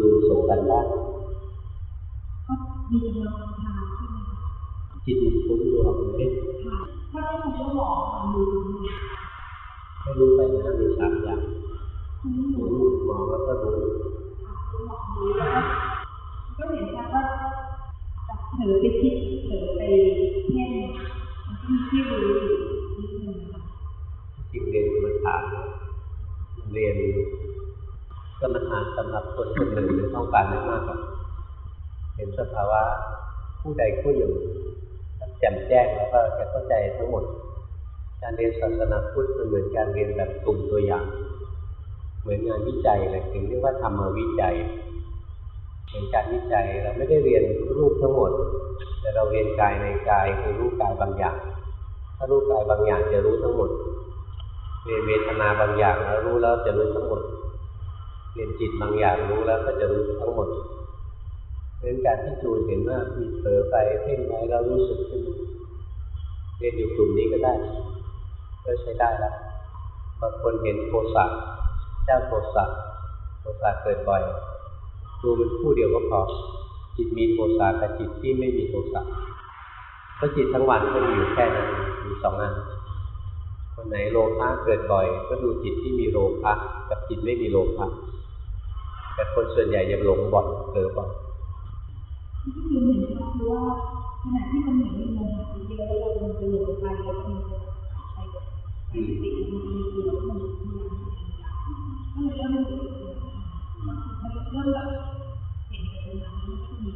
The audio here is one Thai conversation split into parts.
คือส่งกันบ้านก็มีกำลังทางใช่ไหมคะจิตมันฟุ้งตัวไหมค่ะถ้าได้ผมก็บอกค่ะดูตรงนี้ให้รู้ไปนะมีสามอย่างคุณหนูรู้มองแล้วก็รู้ค่ะคุณหมอดูแล้วก็เห็นชัดว่าจากเผลอไปคิดเผลอไปเพ่งมันก็มีที่รู้อยู่นิดนึงค่ะจริงเรียนกรรมฐานเรียน กรรมฐานสำหรับคนคนหนึ่งต้องการไม่มากหรอกเห็นสภาวะผู้ใดผู้หนึ่งแจ่มแจ้งแล้วก็จะเข้าใจทั้งหมด การเรียนศาสนาพุทธมันเหมือนการเรียนแบบกลุ่มตัวอย่าง เหมือนงานวิจัยเลยถึงเรียกว่าธรรมวิจัยเป็นการวิจัยเราไม่ได้เรียนรูปทั้งหมด แต่เราเรียนกายในกายคือรูปกายบางอย่าง ถ้ารูปกายบางอย่างจะรู้ทั้งหมดเรียนเวทนาบางอย่างแล้วรู้แล้วจะรู้ทั้งหมด เรียนจิตบางอย่างรู้แล้วก็จะรู้ทั้งหมดเราะฉะนั้นการที่จูนเห็นว่ามีเผลอไปเพ่งไว้แล้วรู้สึกขึ้นเรียนอยู่กลุ่มนี้ก็ได้ ก็ใช้ได้แล้วบางคนเห็นโทสะเจ้าโทสะโทสะเกิดบ่อยดูมันคู่เดียวก็พอจิตมีโทสะกับจิตที่ไม่มีโทสะเพราะจิตทั้งวันก็มีอยู่แค่นั้นมีสองอันคนไหนโลภะเกิดบ่อย ก็ดูจิตที่มีโลภะกับจิตไม่มีโลภะ แต่คนส่วนใหญ่ยังหลงบ่อยเผลอบ่อยที่ยืนเห็นชัดคือว่าขณะที่มันเหมือนมีโมหะเยอะแล้วมันจะหลงไปแล้วมันจะไปไปติดมันมีเกลียวมันพยายามก็เลยเริ่มรู้นเริ่มแบบเห็นเป็นน้ำมันก็มี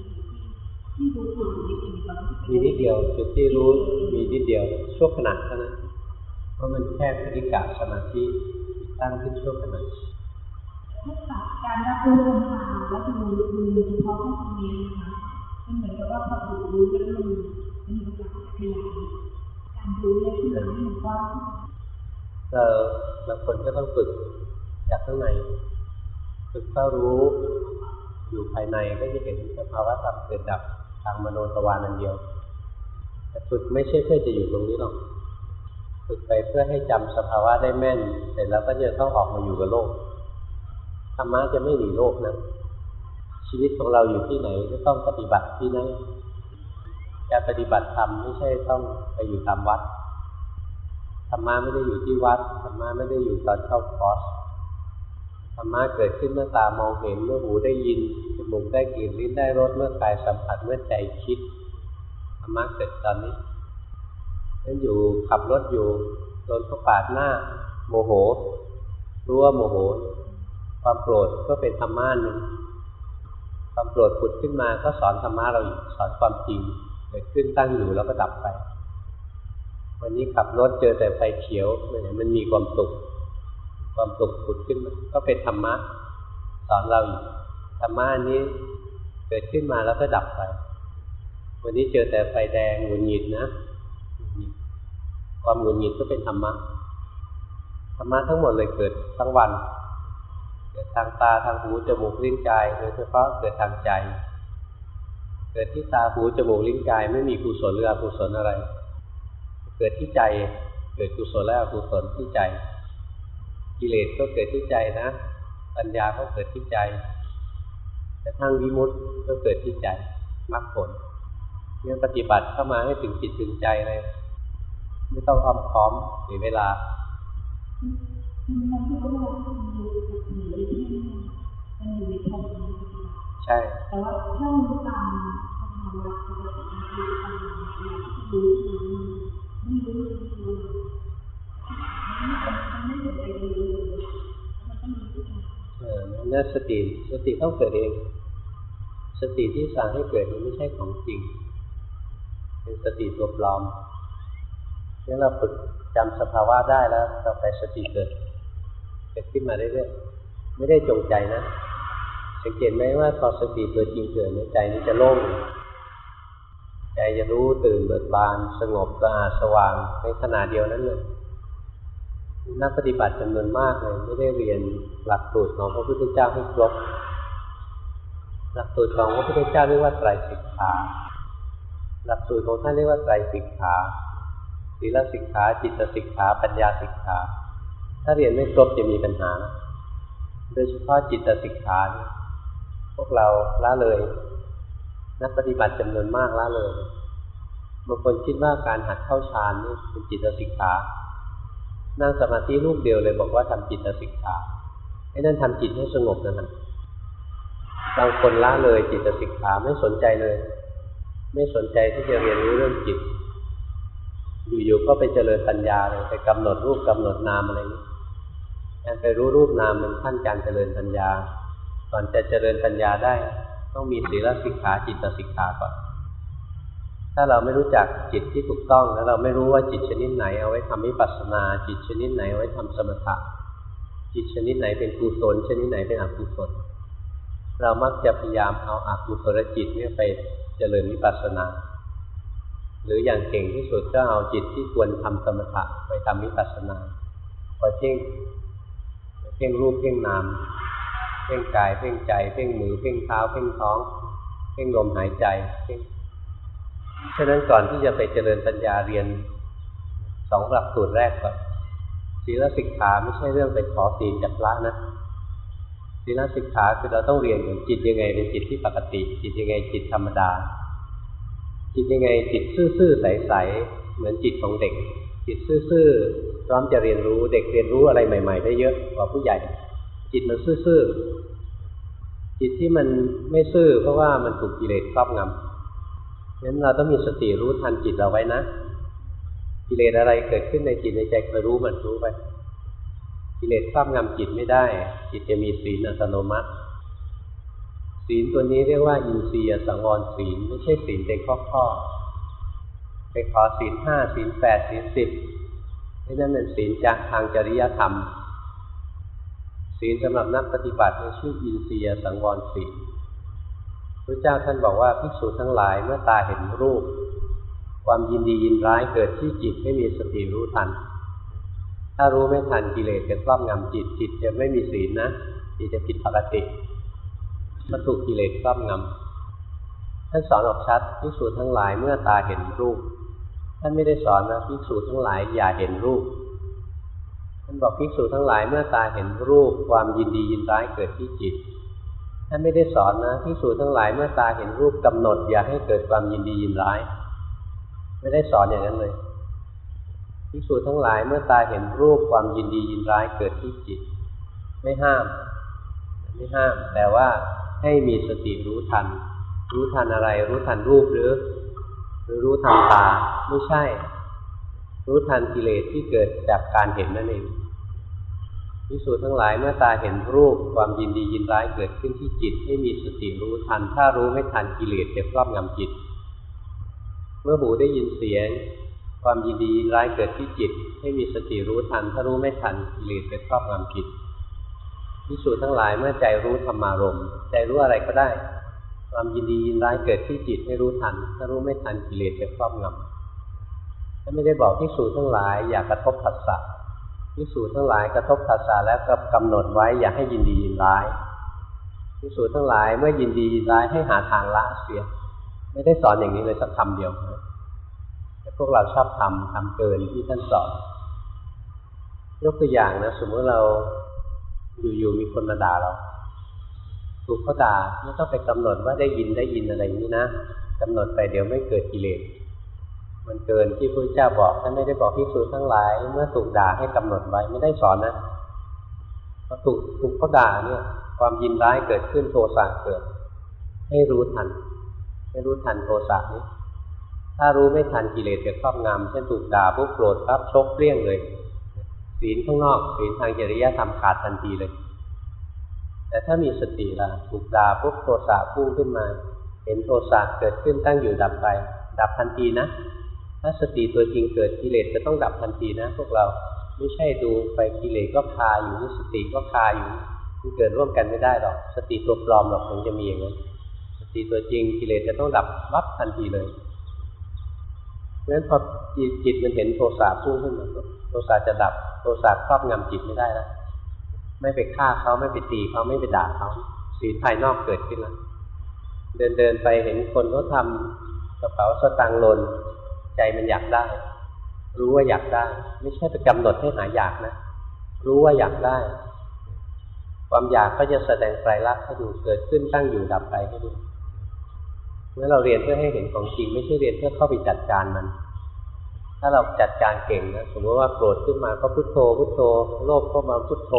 ที่รู้สึกนิดนึงตอนที่มีนิดเดียวจุดที่รู้มีนิดเดียวชั่วขณะเท่านั้นเพราะมันแค่พฤกะสมาธิตั้งขึ้นชั่วขณะ ถ้าตัดการรับรู้ลมหายแล้วดูดูเฉพาะแค่ตรงนี้นะคะมันเหมือนกับว่าพอถูกรู้แล้วมันมันมีโอกาสขยายการรู้เลยที่มันให้มันกว้างเราบางคนก็ต้องฝึกจากข้างในฝึกเฝ้ารู้ อยู่ภายในก็จะเห็นสภาวะธรรมเกิดดับทางมโนทวานันเดียว แต่ฝึกไม่ใช่เพื่อจะอยู่ตรงนี้หรอกฝึกไปเพื่อให้จำสภาวะได้แม่น เสร็จแล้วก็จะต้องออกมาอยู่กับโลก ธรรมะจะไม่หนีโลกนะ ชีวิตของเราอยู่ที่ไหนก็ต้องปฏิบัติที่นั่นการปฏิบัติธรรมไม่ใช่ต้องไปอยู่ตามวัดธรรมะไม่ได้อยู่ที่วัดธรรมะไม่ได้อยู่ตอนเข้าคอร์สธรรมะเกิดขึ้นเมื่อตามองเห็นเมื่อหูได้ยินจมูกได้กลิ่นลิ้นได้รสเมื่อกายสัมผัสเมื่อใจคิดธรรมะเกิดตอนนี้นั่นอยู่ขับรถอยู่โดนเขาปาดหน้า โมโหรู้ว่าโมโห ความโกรธก็เป็นธรรมะหนึ่งความโกรธผุดขึ้นมาก็สอนธรรมะเราอีกสอนความจริงเกิดขึ้นตั้งอยู่แล้วก็ดับไป วันนี้ขับรถเจอแต่ไฟเขียวเนี่ยมันมีความสุขความสุขผุดขึ้นมาก็เป็นธรรมะสอนเราอีกธรรมะนี้เกิดขึ้นมาแล้วก็ดับไป วันนี้เจอแต่ไฟแดงหงุดหงิดนะความหงุดหงิดก็เป็นธรรมะธรรมะทั้งหมดเลยเกิดทั้งวัน เกิดทางตาทางหูจมูกลิ้นกายโดยเฉพาะเกิดทางใจ เกิดที่ตาหูจมูกลิ้นกาย ไม่มีกุศลหรืออกุศลอะไร เกิดที่ใจเกิดกุศลและอกุศลที่ใจ กิเลสก็เกิดที่ใจนะ ปัญญาก็เกิดที่ใจแต่ทั้งวิมุตติก็เกิดที่ใจมรรคผลเนี่ยปฏิบัติเข้ามาให้ถึงจิตถึงใจเลย ไม่ต้องอ้อมค้อมเสียเวลา มันคือว่ามันอยู่กับหนูที่มันอยู่ในธรรมใช่ แต่ว่าถ้ามันตามสภาวะปกติมันคือตามอย่างที่รู้มันไม่รู้ไม่รู้มันไม่สนใจรู้เลยมันต้องมีที่เออนั่นสติสติต้องเกิดเอง สติที่สั่งให้เกิดมันไม่ใช่ของจริง เป็นสติตัวปลอมงั้นเราฝึกจำสภาวะได้แล้วต่อไปสติเกิด เกิดขึ้นมาเรื่อยๆไม่ได้จงใจนะสังเกตไหมว่าพอสติตัวจริงเกิดในใจนี้จะโล่งใจจะรู้ตื่นเบิกบาน สงบสะอาดสว่างในขณะเดียวนั้นเลยนักปฏิบัติจำนวนมากเลยไม่ได้เรียนหลักสูตรของพระพุทธเจ้าให้ครบ หลักสูตรของพระพุทธเจ้าเรียกว่าไตรสิกขาหลักสูตรของท่านเรียกว่าไตรสิกขาศีลสิกขา จิตสิกขา ปัญญาสิกขา ถ้าเรียนไม่ครบจะมีปัญหา โดยเฉพาะจิตสิกขาเนี่ยพวกเราละเลย นักปฏิบัติจำนวนมากละเลยบางคนคิดว่าการหัดเข้าฌานนี่เป็นจิตสิกขานั่งสมาธิรูปเดียวเลยบอกว่าทำจิตสิกขาไอ้นั่นทำจิตให้สงบนะฮะบางคนละเลยจิตสิกขาไม่สนใจเลย ไม่สนใจที่จะเรียนรู้เรื่องจิต อยู่ๆก็ไปเจริญปัญญาเลยไปกำหนดรูปกำหนดนามอะไรนี้ การไปรู้รูปนามมันขั้นการเจริญปัญญา ก่อนจะเจริญปัญญาได้ ต้องมีศีลสิกขาจิตสิกขาก่อน ถ้าเราไม่รู้จักจิตที่ถูกต้อง แล้วเราไม่รู้ว่าจิตชนิดไหนเอาไว้ทำวิปัสสนา จิตชนิดไหนเอาไว้ทำสมถะ จิตชนิดไหนเป็นกุศลชนิดไหนเป็นอกุศล เรามักจะพยายามเอาอากุศลจิตเนี่ยไปเจริญวิปัสสนาหรืออย่างเก่งที่สุดก็เอาจิตที่ควรทำสมถะไปทำวิปัสสนาไปเพ่ง พ่งรูปเพ่งนามเพ่งกายเพ่งใจเพ่งมือเพ่งเท้าเพ่งท้องเพ่งลมหายใจเพ่งฉะนั้นก่อนที่จะไปเจริญปัญญาเรียนสองหลักสูตรแรกก่อนศีลสิกขาไม่ใช่เรื่องไปขอศีลจากพระนะศีลสิกขาคือเราต้องเรียนอย่างจิตยังไงเป็นจิตที่ปกติ จิตยังไงจิตธรรมดา จิตยังไงจิตซื่อๆใสๆเหมือนจิตของเด็ก จิตซื่อๆ พร้อมจะเรียนรู้เด็กเรียนรู้อะไรใหม่ ๆ ได้เยอะกว่าผู้ใหญ่ จิตมันซื่อๆจิตที่มันไม่ซื่อเพราะว่ามันถูกกิเลสครอบงำงั้นเราต้องมีสติรู้ทันจิตเราไว้นะ กิเลสอะไรเกิดขึ้นในจิตในใจคอยรู้มันรู้ไปกิเลสครอบงำจิตไม่ได้ จิตจะมีศีลอัตโนมัติ ศีลตัวนี้เรียกว่าอินทรียสังวรศีลไม่ใช่ศีลเป็นข้อข้อไปขอศีลห้าศีลแปดศีลสิบ นั่นเป็นศีลจากทางจริยธรรม ศีลสำหรับนักปฏิบัติชื่ออินทรียสังวรศีลพระเจ้าท่านบอกว่าภิกษุทั้งหลายเมื่อตาเห็นรูป ความยินดียินร้ายเกิดที่จิตไม่มีสติรู้ทัน ถ้ารู้ไม่ทันกิเลสจะครอบงำจิตจิตจะไม่มีศีลนะจิตจะผิดปกติมาถูกกิเลสครอบงำท่านสอนออกชัดภิกษุทั้งหลายเมื่อตาเห็นรูป ท่านไม่ได้สอนนะภิกษุทั้งหลายอย่าเห็นรูป ท่านบอกภิกษุทั้งหลายเมื่อตาเห็นรูปความยินดียินร้ายเกิดที่จิต ท่านไม่ได้สอนนะภิกษุทั้งหลายเมื่อตาเห็นรูปกำหนด อย่าให้เกิดความยินดียินร้าย ไม่ได้สอนอย่างนั้นเลยภิกษุทั้งหลายเมื่อตาเห็นรูปความยินดียินร้ายเกิดที่จิต ไม่ห้าม ไม่ห้ามแต่ว่าให้มีสติรู้ทัน รู้ทันอะไร รู้ทันรูปหรือ หรือรู้ทันตาไม่ใช่ รู้ทันกิเลสที่เกิดจากการเห็นนั่นเองภิกษุทั้งหลายเมื่อตาเห็นรูปความยินดียินร้ายเกิดขึ้นที่จิตให้มีสติรู้ทัน ถ้ารู้ไม่ทันกิเลสจะครอบงำจิต เมื่อหูได้ยินเสียง ความยินดีร้ายเกิดที่จิต ให้มีสติรู้ทัน ถ้ารู้ไม่ทันกิเลสไปครอบงำจิตพิสูจทั้งหลายเมื่อใจรู้ธรรมารมใจรู้อะไรก็ได้ ความยินดียินร้ายเกิดที่จิตให้รู้ทัน ถ้ารู้ไม่ทันกิเลสไปครอบงำถ้าไม่ได้บอกพิสูจทั้งหลาย อย่ากระทบผัสสะพิสูจทั้งหลายกระทบผัสสะแล้วก็กำหนดไว้อย่าให้ยินดียินร้ายพิสูจทั้งหลายเมื่อยินดียินร้ายให้หาทางละเสีย ไม่ได้สอนอย่างนี้เลยสักคำเดียวแต่พวกเราชอบทำทำเกินที่ท่านสอนยกตัวอย่างนะสมมติเราอยู่ๆมีคนมาด่าเรา ถูกเขาด่าไม่ต้องไปกำหนดว่าได้ยินได้ยินอะไรนี้นะกำหนดไปเดี๋ยวไม่เกิดกิเลสมันเกินที่พระเจ้าบอกท่านไม่ได้บอกพิสูจทั้งหลาย เมื่อถูกด่าให้กำหนดไว้ไม่ได้สอนนะพอถูกถูกเขาด่าเนี่ย ความยินร้ายเกิดขึ้นโทสะเกิด ให้รู้ทัน ให้รู้ทันโทสะนี้ถ้ารู้ไม่ทันกิเลสจะครอบงำเช่นถูกด่าปุ๊บโกรธปั๊บชกเปรี้ยงเลย ศีลข้างนอกศีลทางจริยธรรมขาดทันทีเลย แต่ถ้ามีสติละถูกด่าปุ๊บโทสะพุ่งขึ้นมา เห็นโทสะเกิดขึ้นตั้งอยู่ดับไป ดับทันทีนะ ถ้าสติตัวจริงเกิดกิเลสจะต้องดับทันทีนะ พวกเราไม่ใช่ดูไปกิเลสก็คาอยู่สติก็คาอยู่มันเกิดร่วมกันไม่ได้หรอก สติตัวปลอมหรอกถึงจะมีอย่างนั้นสติตัวจริงกิเลสจะต้องดับวับทันทีเลยเพราะฉะนั้นพอจิตมันเห็นโทสะพุ่งขึ้นมาโทสะจะดับโทสะครอบงำจิตไม่ได้แล้ว ไม่ไปฆ่าเขาไม่ไปตีเขาไม่ไปด่าเขาสีภายนอกเกิดขึ้นแล้วเดินเดินไปเห็นคนเขาทากระเป๋าสตางค์หล่นใจมันอยากได้ รู้ว่าอยากได้ ไม่ใช่ไปกำหนดให้หาอยากนะ รู้ว่าอยากได้ ความอยากก็จะแสดงไตรลักษณ์ให้ดูเกิดขึ้นตั้งอยู่ดับไปให้ดูเมื่อเราเรียนเพื่อให้เห็นของจริง ไม่ใช่เรียนเพื่อเข้าไปจัดการมัน ถ้าเราจัดการเก่งนะสมมติว่าโกรธขึ้นมาก็พุทโธพุทโธโลภก็มาพุทโธ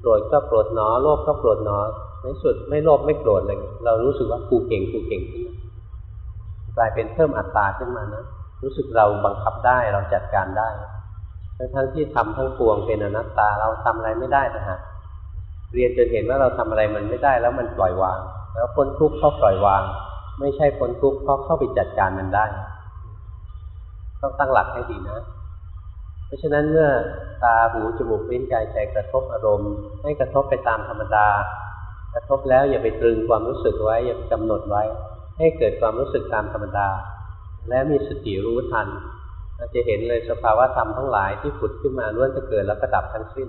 โกรธก็โกรธหนอโลภก็โกรธหนอในสุดไม่โลภไม่โกรธเลยเรารู้สึกว่ากูเก่งกูเก่งขึ้นกลายเป็นเพิ่มอัตตาขึ้นมานะรู้สึกเราบังคับได้เราจัดการได้ทั้งที่ทำทั้งปวงเป็นอนัตตาเราทำอะไรไม่ได้นะฮะเรียนจนเห็นว่าเราทำอะไรมันไม่ได้แล้วมันปล่อยวาง แล้วพ้นทุกข์เขาปล่อยวาง ไม่ใช่พ้นทุกข์เพราะเข้าไปจัดการมันได้ ต้องตั้งหลักให้ดีนะ ราะฉะนั้นเมื่อตาหูจมูกลิ้นกายใจกระทบอารมณ์ ให้กระทบไปตามธรรมดา กระทบแล้วอย่าไปตรึงความรู้สึกไว้ อย่าไปกำหนดไว้ ให้เกิดความรู้สึกตามธรรมดา และมีสติรู้ทันเราจะเห็นเลยสภาวะธรรมทั้งหลายที่ผุดขึ้นมาล้วนจะเกิดแล้วก็ดับทั้งสิ้น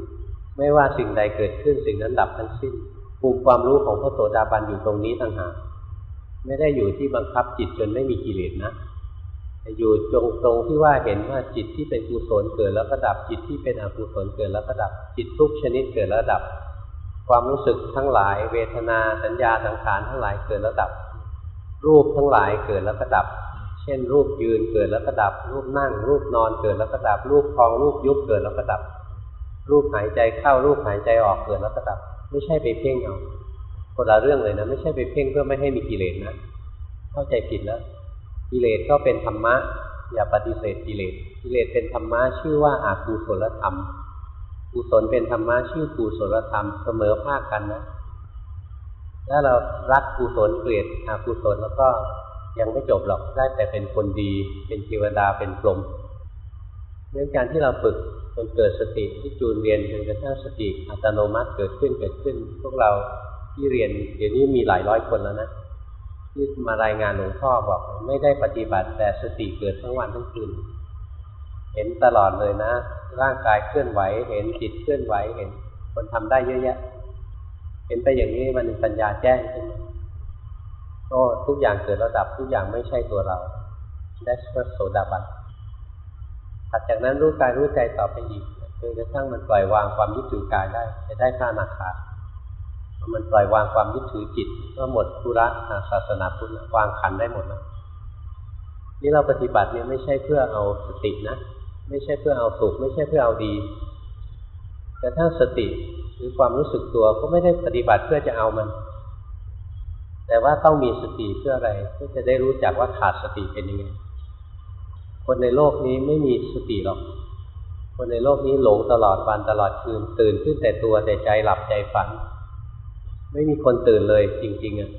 ไม่ว่าสิ่งใดเกิดขึ้นสิ่งนั้นดับทั้งสิ้นภูมิความรู้ของพระโสดาบันอยู่ตรงนี้ต่างหากไม่ได้อยู่ที่บังคับจิตจนไม่มีกิเลสนะ อยู่ตรงตรงที่ว่าเห็นว่าจิตที่เป็นกุศลเกิดแล้วก็ดับจิตที่เป็นอกุศลเกิดแล้วก็ดับจิตทุกชนิดเกิดแล้วดับ ความรู้สึกทั้งหลาย เวทนาสัญญาสังขารทั้งหลายเกิดแล้วดับ รูปทั้งหลายเกิดแล้วก็ดับ เช่น รูปยืนเกิดแล้วก็ดับ รูปนั่ง รูปนอนเกิดแล้วก็ดับ รูปคลองรูปยุบเกิดแล้วก็ดับ รูปหายใจเข้ารูปหายใจออกเกิดแล้วก็ดับ ไม่ใช่ไปเพ่งเอาคนละเรื่องเลยนะไม่ใช่ไปเพ่งเพื่อไม่ให้มีกิเลสนะ เข้าใจผิดแล้ว กิเลสก็เป็นธรรมะ อย่าปฏิเสธกิเลสกิเลสเป็นธรรมะชื่อว่าอากุศลธรรมกุศลเป็นธรรมะชื่อกุศลธรรมเสมอภาคกันนะถ้าเรารักกุศลเกลียดอกุศลแล้วก็ยังไม่จบหรอกได้แต่เป็นคนดี เป็นเทวดาเป็นพรหมเรื่องการที่เราฝึกจนเกิดสติที่จูนเรียนจนกระทั่งสติอัตโนมัติเกิดขึ้นเกิดขึ้น พวกเราที่เรียนเดี๋ยวนี้มีหลายร้อยคนแล้วนะ ที่มารายงานหลวงพ่อบอก ไม่ได้ปฏิบัติแต่สติเกิดทั้งวันทั้งคืนเห็นตลอดเลยนะ ร่างกายเคลื่อนไหว เห็นจิตเคลื่อนไหวเห็น คนทำได้เยอะแยะ เห็นไปอย่างนี้มันปัญญาแจ้งขึ้นก็ทุกอย่างเกิดระดับทุกอย่างไม่ใช่ตัวเราได้พระโสดาบันถัดจากนั้นรู้กายรู้ใจต่อไปอีกจนกระทั่งมันปล่อยวางความยึดถือกายได้ จะได้พระอนาคา มันปล่อยวางความยึดถือจิตก็หมดธุระศาสนาพุทธวางขันได้หมดแล้วนี่เราปฏิบัติเนี่ยไม่ใช่เพื่อเอาสตินะ ไม่ใช่เพื่อเอาสุขไม่ใช่เพื่อเอาดี แต่ถ้าสติหรือความรู้สึกตัวก็ไม่ได้ปฏิบัติเพื่อจะเอามัน แต่ว่าต้องมีสติเพื่ออะไรเพื่อจะได้รู้จักว่าขาดสติเป็นยังไงคนในโลกนี้ไม่มีสติหรอก คนในโลกนี้หลงตลอดวันตลอดคืนตื่นขึ้นแต่ตัวแต่ใจหลับใจฝัน ไม่มีคนตื่นเลยจริงๆอะ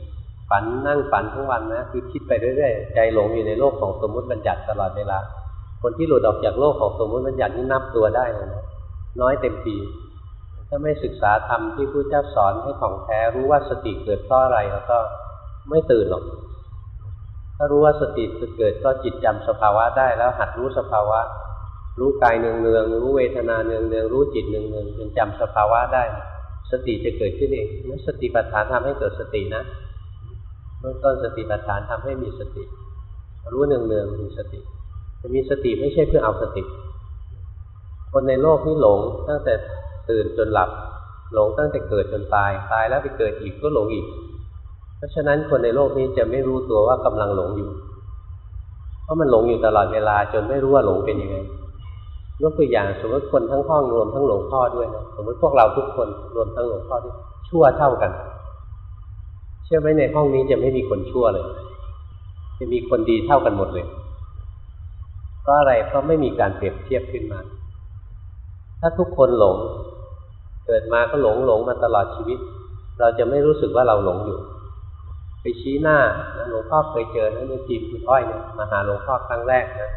ฝันนั่งฝันทั้งวันนะคือคิดไปเรื่อยๆ ใจหลงอยู่ในโลกของสมมุติบัญญัติตลอดเวลา คนที่หลุดออกจากโลกของสมมุติบัญญัตินี่นับตัวได้เลยนะน้อยเต็มทีถ้าไม่ศึกษาธรรมที่พระเจ้าสอนให้ของแท้รู้ว่าสติเกิดเพราะอะไรแล้วก็ไม่ตื่นหรอก ถ้ารู้ว่าสติเกิดก็จิตจำสภาวะได้แล้วหัดรู้สภาวะ รู้กายเนืองเนืองรู้เวทนาเนืองเนืองรู้จิตเนืองเนืองจนจำสภาวะได้ สติจะเกิดขึ้นเองนั่นสติปัฏฐานทำให้เกิดสตินะเบื้องต้นสติปัฏฐานทำให้มีสติ รู้เนืองเนืองมีสติ จะมีสติไม่ใช่เพื่อเอาสติ คนในโลกนี้หลงตั้งแต่ตื่นจนหลับ หลงตั้งแต่เกิดจนตาย ตายแล้วไปเกิดอีกก็หลงอีก เพราะฉะนั้นคนในโลกนี้จะไม่รู้ตัวว่ากำลังหลงอยู่ เพราะมันหลงอยู่ตลอดเวลาจนไม่รู้ว่าหลงเป็นยังไง ยกตัวอย่างสมมติคนทั้งห้องรวมทั้งหลวงพ่อด้วยนะสมมติพวกเราทุกคนรวมทั้งหลวงพ่อด้วยชั่วเท่ากัน เชื่อไหมในห้องนี้จะไม่มีคนชั่วเลย จะมีคนดีเท่ากันหมดเลยก็อะไรเพราะไม่มีการเปรียบเทียบขึ้นมา ถ้าทุกคนหลง เกิดมาก็หลงหลงมาตลอดชีวิต เราจะไม่รู้สึกว่าเราหลงอยู่ ไปชี้หน้าหลวงพ่อเคยเจอนะในทีมคุณอ้อยเนี่ยมาหาหลวงพ่อครั้งแรกนะ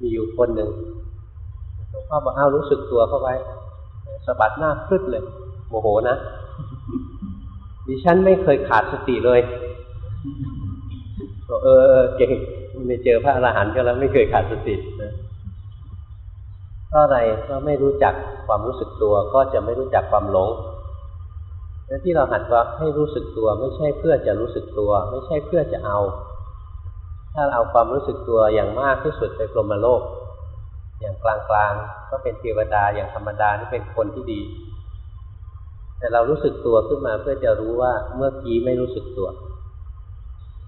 มีอยู่คนหนึ่ง ลวงพ่อบอกเอารู้สึกตัวเข้าไว้สะบัดหน้าพึดเลย โมโหนะดิฉันไม่เคยขาดสติเลยบอกเออเก่งไม่เจอพระอรหันต์ก็แล้วไม่เคยขาดสตินะก็อะไรก็ไม่รู้จักความรู้สึกตัวก็จะไม่รู้จักความหลงและที่เราหัดว่าให้รู้สึกตัว ไม่ใช่เพื่อจะรู้สึกตัว ไม่ใช่เพื่อจะเอา ถ้าเอาความรู้สึกตัวอย่างมากที่สุดไปกรมโลก อย่างกลางๆ ก็เป็นเทวดาอย่างธรรมดานี่เป็นคนที่ดี แต่เรารู้สึกตัวขึ้นมาเพื่อจะรู้ว่าเมื่อกี้ไม่รู้สึกตัว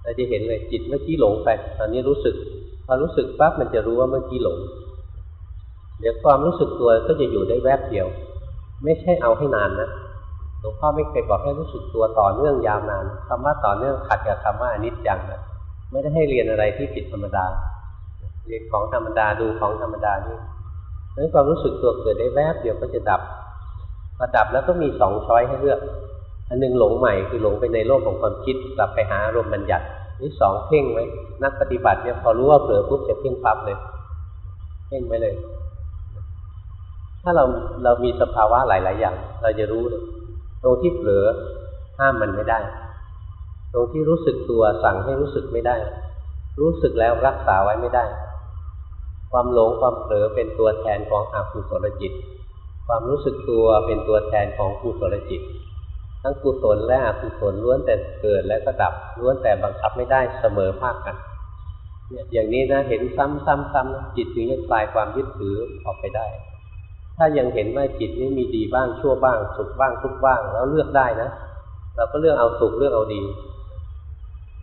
เราจะเห็นเลยจิตเมื่อกี้หลงไปตอนนี้รู้สึกพอรู้สึกปั๊บมันจะรู้ว่าเมื่อกี้หลง เดี๋ยวความรู้สึกตัวก็จะอยู่ได้แวบเดียว ไม่ใช่เอาให้นานนะหลวงพ่อไม่เคยบอกให้รู้สึกตัวต่อเนื่องยาวนานคำว่าต่อเนื่องขัดกับคำว่าอนิจจังนะไม่ได้ให้เรียนอะไรที่ผิดธรรมดา เรียนของธรรมดาดูของธรรมดานี่นั้นความรู้สึกตัวเกิดได้แวบเดียวก็จะดับพอดับแล้วก็มีสองช้อยให้เลือก อันหนึงหลงใหม่คือหลงไปในโลกของความคิดกลับไปหาอารมณ์บัญญัตินี่สองเพ่งไว้นักปฏิบัติเนี่ยพอรู้ว่าเผลอปุ๊บจะเพ่งปั๊บเลยเพ่งไว้เลย ถ้าเราเรามีสภาวะหลาย ๆ อย่าง เราจะรู้เลยตรงที่เผลอห้ามมันไม่ได้ ตรงที่รู้สึกตัวสั่งให้รู้สึกไม่ได้ รู้สึกแล้วรักษาไว้ไม่ได้ ความหลงความเผลอเป็นตัวแทนของอกุศลจิต ความรู้สึกตัวเป็นตัวแทนของกุศลจิต ทั้งกุศลและอกุศลล้วนแต่เกิดและก็ดับล้วนแต่บังคับไม่ได้เสมอภาคกันเนี่ยอย่างนี้นะเห็นซ้ำซ้ำซ้ำจิตถึงจะคลายความยึดถือออกไปได้ ถ้ายังเห็นว่าจิตนี่มีดีบ้างชั่วบ้าง สุขบ้างทุกบ้าง แล้วเลือกได้นะเราก็เลือกเอาสุขเลือกเอาดี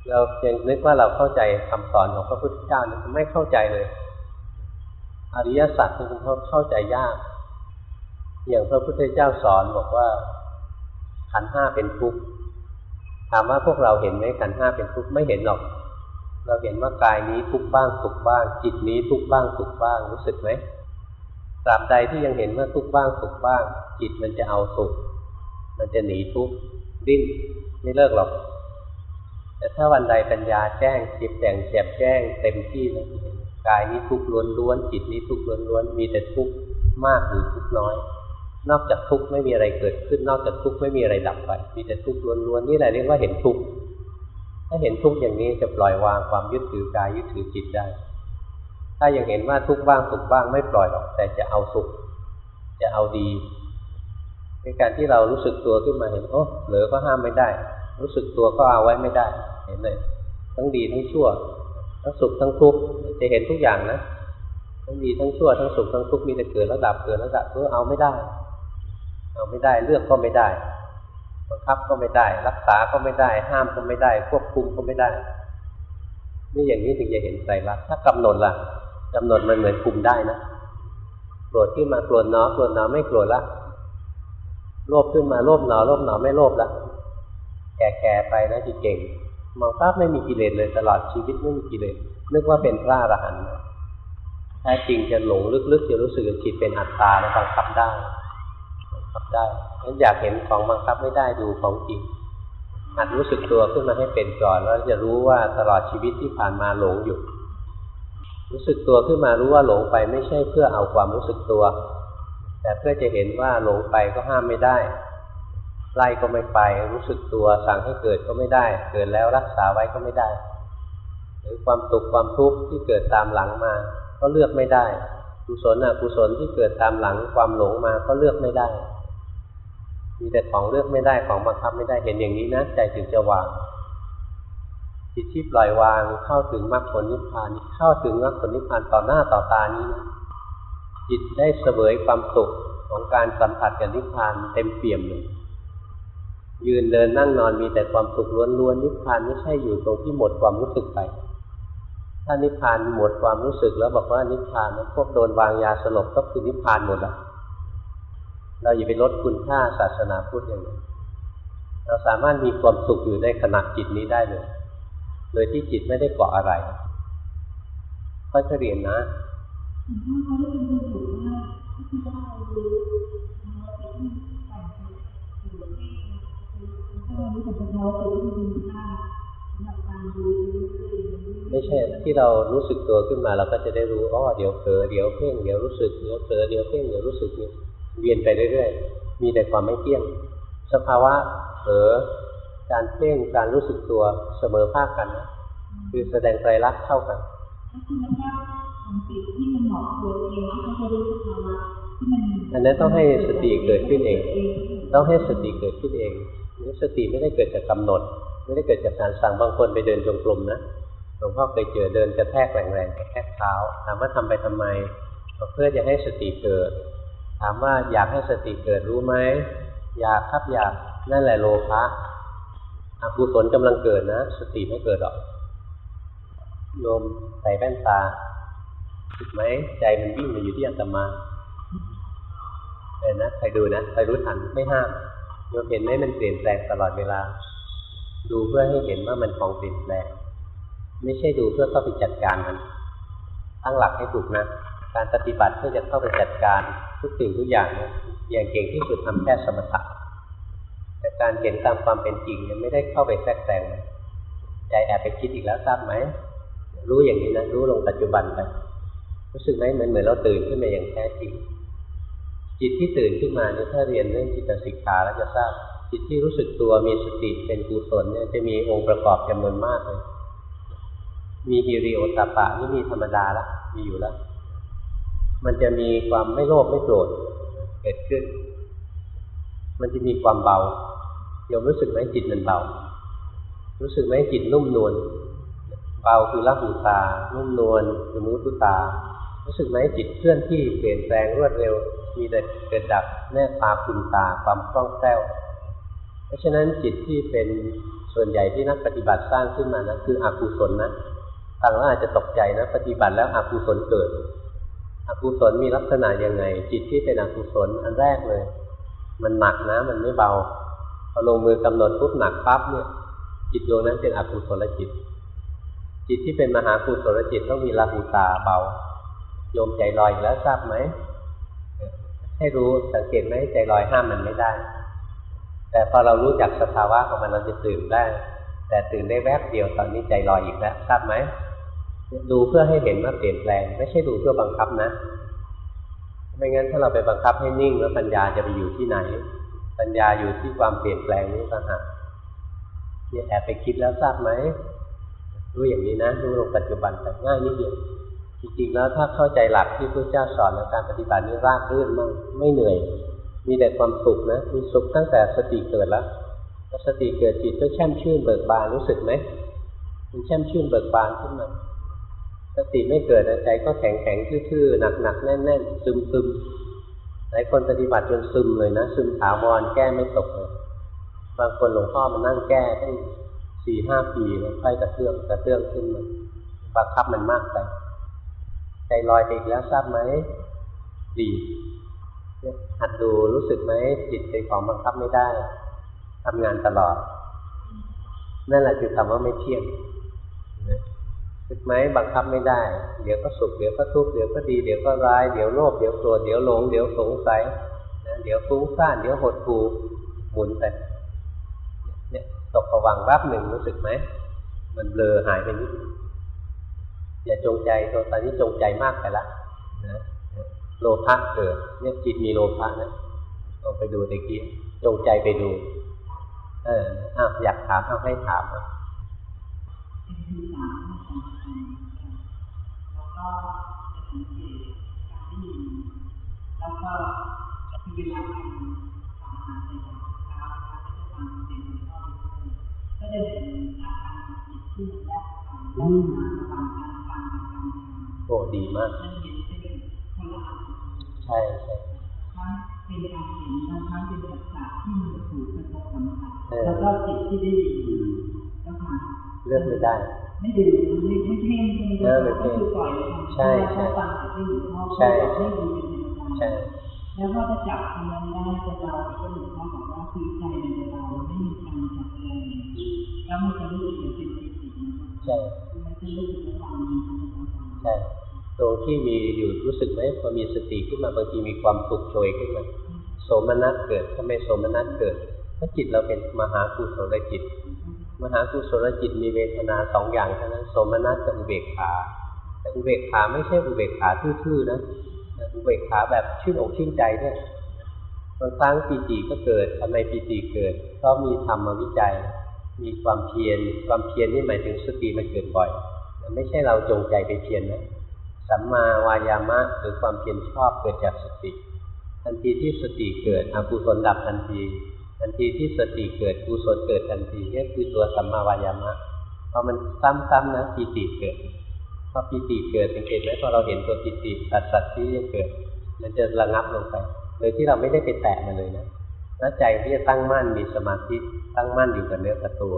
เรายังนึกว่าเราเข้าใจคำสอนของพระพุทธเจ้านี่ไม่เข้าใจเลย อริยสัจนี่เขาเข้าใจยาก อย่างพระพุทธเจ้าสอนบอกว่า ขันห้าเป็นทุกข์ถามว่าพวกเราเห็นไหมขันห้าเป็นทุกข์ไม่เห็นหรอก เราเห็นว่ากายนี้ทุกข์บ้างสุขบ้าง จิตนี้ทุกข์บ้างสุขบ้างรู้สึกไหมตราบใดที่ยังเห็นว่าทุกข์บ้างสุขบ้าง จิตมันจะเอาสุข มันจะหนีทุกข์ดิ้นไม่เลิกหรอก แต่ถ้าวันใดปัญญาแจ้งจิตแต่งแจ่มแจ้งเต็มที่แล้ว กายนี้ทุกข์ล้วนๆจิตนี้ทุกข์ล้วนๆมีแต่ทุกข์มากหรือทุกข์น้อย นอกจากทุกข์ไม่มีอะไรเกิดขึ้น นอกจากทุกข์ไม่มีอะไรดับไป มีแต่ทุกข์ล้วนๆนี่แหละเรียกว่าเห็นทุกข์ถ้าเห็นทุกข์อย่างนี้จะปล่อยวางความยึดถือกายยึดถือจิตได้ ถ้ายังเห็นว่าทุกข์บ้างสุขบ้างไม่ปล่อยหรอก แต่จะเอาสุข จะเอาดี ในการที่เรารู้สึกตัวขึ้นมาเห็นโอ้เหลือก็ห้ามไม่ได้ รู้สึกตัวก็เอาไว้ไม่ได้ เห็นเลยทั้งดีทั้งชั่ว ทั้งสุขทั้งทุกข์จะเห็นทุกอย่างนะทั้งดีทั้งชั่วทั้งสุขทั้งทุกข์มีแต่เกิดแล้วดับเกิดแล้วดับเพื่อเอาไม่ได้ เอาไม่ได้เลือกก็ไม่ได้บังคับก็ไม่ได้ รักษาก็ไม่ได้ ห้ามก็ไม่ได้ ควบคุมก็ไม่ได้นี่อย่างนี้ถึงจะเห็นไตรลักถ้ากำหนดล่ะกำหนดมันเหมือนคุมได้นะโกรธขึ้นมาโกรธหนอโกรธหนอไม่โกรธละโลภขึ้นมาโลภหนอโลภหนอไม่โลภละแก่ๆไปนะที่เก่ง มองภาพไม่มีกิเลสเลยตลอดชีวิตไม่มีกิเลสนึกว่าเป็นพระอรหันต์แท้จริงจะหลงลึกๆจะรู้สึกจิตเป็นอัตตาแล้วบังคับได้บังคับได้งั้นอยากเห็นของบังคับไม่ได้ดูของจริงหัดรู้สึกตัวขึ้นมาให้เป็นก่อนแล้วจะรู้ว่าตลอดชีวิตที่ผ่านมาหลงอยู่ รู้สึกตัวขึ้นมารู้ว่าหลงไปไม่ใช่เพื่อเอาความรู้สึกตัว แต่เพื่อจะเห็นว่าหลงไปก็ห้ามไม่ได้ ไล่ก็ไม่ไป รู้สึกตัวสั่งให้เกิดก็ไม่ได้ เกิดแล้วรักษาไว้ก็ไม่ได้ หรือความสุขความทุกข์ที่เกิดตามหลังมา ก็เลือกไม่ได้กุศลอกุศลที่เกิดตามหลังความหลงมาก็เลือกไม่ได้ มีแต่ของเลือกไม่ได้ของบังคับไม่ได้เห็นอย่างนี้นะใจถึงจะวางจิตที่ปล่อยวางเข้าถึงมรรคผลนิพพานเข้าถึงมรรคผลนิพพานต่อหน้าต่อตานี้นะจิตได้เสวยความสุขของการสัมผัสกับนิพพานเต็มเปี่ยมเลย ยืนเดินนั่งนอนมีแต่ความสุขล้วนๆนิพพานไม่ใช่อยู่ตรงที่หมดความรู้สึกไป ถ้านิพพานหมดความรู้สึกแล้วบอกว่านิพพานพวกโดนวางยาสลบก็คือนิพพานหมดละเราอย่าไปลดคุณค่าศาสนาพุทธอย่างนี้เราสามารถมีความสุขอยู่ในขณะจิตนี้ได้เลย โดยที่จิตไม่ได้เกาะอะไรค่อยๆเรียนนะไไม่ใช่ที่เรารู้สึกตัวขึ้นมาเราก็จะได้รู้อ๋อเดี๋ยวเผลอเดี๋ยวเพ่งเดี๋ยวรู้สึกเดี๋ยวเผลอเดี๋ยวเพ่งเดี๋ยวรู้สึกเนี่ยเวียนไปเรื่อยๆ มีแต่ความไม่เที่ยง สภาวะเผลอการเพ่งการรู้สึกตัวเสมอภาคกันนะคือแสดงไตรลักษณ์เท่ากันอันนั้นต้องให้สติเกิดขึ้นเอง ต้องให้สติเกิดขึ้นเอง สติไม่ได้เกิดจากกำหนด ไม่ได้เกิดจากการสั่งบางคนไปเดินจงกรมนะหลวงพ่อเคยเจอเดินกระแทกแรงๆกระแทกเท้า ถามว่าทำไปทำไมก็เพื่อจะให้สติเกิด ถามว่าอยากให้สติเกิดรู้ไหมอยากครับอยากนั่นแหละโลภะอกุศลกำลังเกิดนะ สติไม่เกิดหรอกโยมใส่แว่นตาถูกไหมใจมันวิ่งมาอยู่ที่อาตมาเออนะใครดูนะใครรู้ทันไม่ห้าม โยมเห็นไหมมันเปลี่ยนแปลงตลอดเวลา ดูเพื่อให้เห็นว่ามันของเปลี่ยนแปลง ไม่ใช่ดูเพื่อเข้าไปจัดการมัน ตั้งหลักให้ถูกนะ การปฏิบัติเพื่อจะเข้าไปจัดการทุกสิ่งทุกอย่างเนี่ยอย่างเก่งที่สุดทำแค่สมถะแต่การเห็นตามความเป็นจริงเนี่ยไม่ได้เข้าไปแทรกแซงใจแอบไปคิดอีกแล้วทราบไหมรู้อย่างนี้นะรู้ลงปัจจุบันไปรู้สึกไหมเหมือนเหมือนเราตื่นขึ้นมาอย่างแท้จริง จิตที่ตื่นขึ้นมาเนี่ยถ้าเรียนเรื่องจิตสิกขาแล้วจะทราบ จิตที่รู้สึกตัวมีสติเป็นกุศลเนี่ยจะมีองค์ประกอบจำนวนมากเลย มีฮิริโอตาปะนี่มีธรรมดาละมีอยู่แล้ว มันจะมีความไม่โลภไม่โกรธเกิดขึ้น มันจะมีความเบาโยมรู้สึกไหมจิตมันเบา รู้สึกไหมจิตนุ่มนวลเบาคือละหูตา นุ่มนวลคือมุตุตา รู้สึกไหมจิตเคลื่อนที่เปลี่ยนแปลงรวดเร็ว มีแต่เกิดดับแน่ตาคุณตาความคล่องแคล่ว เพราะฉะนั้นจิตที่เป็นส่วนใหญ่ที่นักปฏิบัติสร้างขึ้นมานะคืออกุศลนะฟังแล้วอาจจะตกใจนะ ปฏิบัติแล้วอกุศลเกิด อกุศลมีลักษณะยังไง จิตที่เป็นอกุศลอันแรกเลย มันหนักนะ มันไม่เบาพอลงมือกำหนดปุ๊บหนักปั๊บเนี่ยจิตดวงนั้นเป็นอกุศลจิต จิตที่เป็นมหากุศลจิตต้องมีลาหูตาเบาโยมใจลอยแล้วทราบไหม ให้รู้สังเกตไหมใจลอยห้ามมันไม่ได้ แต่พอเรารู้จักสภาวะของมันเราจะตื่นได้ แต่ตื่นได้แวบเดียวตอนนี้ใจลอยอีกแล้วทราบไหมดูเพื่อให้เห็นว่าเปลี่ยนแปลง ไม่ใช่ดูเพื่อบังคับนะไม่งั้นถ้าเราไปบังคับให้นิ่งแล้วปัญญาจะไปอยู่ที่ไหน ปัญญาอยู่ที่ความเปลี่ยนแปลงนี้ต่างหากเนี่ยแอบไปคิดแล้วทราบไหมรู้อย่างนี้นะรู้ลงปัจจุบันแต่ง่ายนิดเดียว จริงๆแล้วถ้าเข้าใจหลักที่พระเจ้าสอนในการปฏิบัตินี่ราบรื่นมากไม่เหนื่อย มีแต่ความสุขนะมีสุขตั้งแต่สติเกิดแล้วพอสติเกิดจิตก็แช่มชื่นเบิกบานรู้สึกไหมมันแช่มชื่นเบิกบานขึ้นมาสติไม่เกิดใจก็แข็งแข็งทื่อๆหนักๆแน่นๆซึมๆหลายคนปฏิบัติจนซึมเลยนะซึมถาวรแก้ไม่ตกเลยบางคนหลวงพ่อมานั่งแก้ตั้งสี่ห้าปีแล้วค่อยกระเตื้องกระเตื้องขึ้นมาบังคับมันมากไป ใจลอยไปอีกแล้วทราบไหมดีหัดดูรู้สึกไหมจิตเป็นของบังคับไม่ได้ทำงานตลอด นั่นแหละคือคำว่าไม่เที่ยงรู้สึกไหมบังคับไม่ได้ เดี๋ยวก็สุขเดี๋ยวก็ทุกข์เดี๋ยวก็ดีเดี๋ยวก็ร้ายเดี๋ยวโลภเดี๋ยวโกรธเดี๋ยวหลงเดี๋ยวสงสัยนะเดี๋ยวฟุ้งซ่านเดี๋ยวหดหู่หมุนไปเนี่ยตกผวังรับหนึ่งรู้สึกไหมมันเบลอหายไปนิด อย่าจงใจตอนนี้จงใจมากไปละนะโลภะเกิดเนี่ยจิตมีโลภะนะลองไปดูตะกี้จงใจไปดู เอออ้าวอยากถามเอาให้ถามอะแล้วก็จะสังเกตการได้ยินแล้วก็คือเวลาทำทำงานในตอนเช้านะคะก็จะฟังเสียงหลวงพ่อไปด้วยก็จะเห็นอาการจิตที่มันแยกกันแล้มาระหว่างการฟังการ โอ้ดีมากมันเห็นเป็นคนละอันใช่ใช่ทั้งเป็นการเห็นทั้งทั้งเป็นภาษาที่มีถูกกระทบสัมผัสเออแล้วก็จิตที่ได้ยินอืมแล้วค่ะเลือกไม่ได้ ไม่ดูไม่ไม่เพ่งใช่ไหมเออไม่เพ่ก็งคือปล่อยเลยค่ะใช่ใช่เพราะว่าฟังจากที่หลวงพ่อใช่พูดให้ดูเป็นธรรมดาใช่แล้วก็จะจับทำนั้นได้จะเราก็หลวงพ่อบอกว่าคือใจมันจะเราไม่มีการจับแรงแล้วมันจะรู้สึกเป็นจิตจิตนะใช่มันจะรู้สึก ตรงที่มีอยู่รู้สึกไหมพอมีสติขึ้นมาบางทีมีความสุขโชยขึ้นมาโสมนัสเกิดทำไมโสมนัสเกิดเพราะจิตเราเป็นมหากุศลจิต มหากุศลจิตมีเวทนาสองอย่างเท่านั้นโสมนัสกับอุเบกขาแต่อุเบกขาไม่ใช่อุเบกขาทื่อๆนะอุเบกขาแบบชื่นอกชื่นใจด้วยบางครั้งปีติก็เกิดทำไมปีติเกิด เพราะมีธรรมมาวิจัย มีความเพียรความเพียรนี่หมายถึงสติมันเกิดบ่อย ไม่ใช่เราจงใจไปเพียรนะสัมมาวายามะหรือความเพียรชอบเกิดจากสติ ทันทีที่สติเกิดอกุศลดับทันที ทันทีที่สติเกิดกุศลเกิดทันทีนี่คือตัวสัมมาวายามะพอมันซ้ำๆนะปีติเกิดพอปีติเกิดสังเกตไหมพอเราเห็นตัวปีติสัตว์สัตว์ที่จะเกิด มันจะระงับลงไปโดยที่เราไม่ได้ไปแตะมันเลยนะแล้วใจที่จะตั้งมั่นมีสมาธิตั้งมั่นอยู่กับเนื้อกับตัว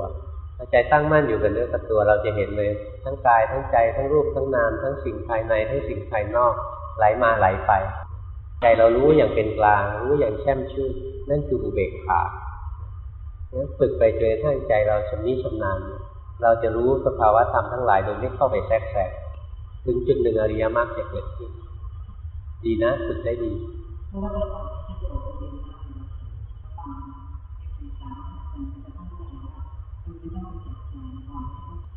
ถ้าใจตั้งมั่นอยู่กับเนื้อกับตัวเราจะเห็นเลย ทั้งกายทั้งใจทั้งรูปทั้งนาม ทั้งสิ่งภายในทั้งสิ่งภายนอกไหลมาไหลไป ใจเรารู้อย่างเป็นกลาง รู้อย่างแช่มชื่นนั่นคืออุเบกขาเนี่ยฝึกไปจนกระทั่งใจเราชำนิชำนาญเราจะรู้สภาวะธรรมทั้งหลายโดยไม่เข้าไปแทรกแซงถึงจุดหนึ่งอริยมรรคจะเกิดขึ้นดีนะฝึกได้ดี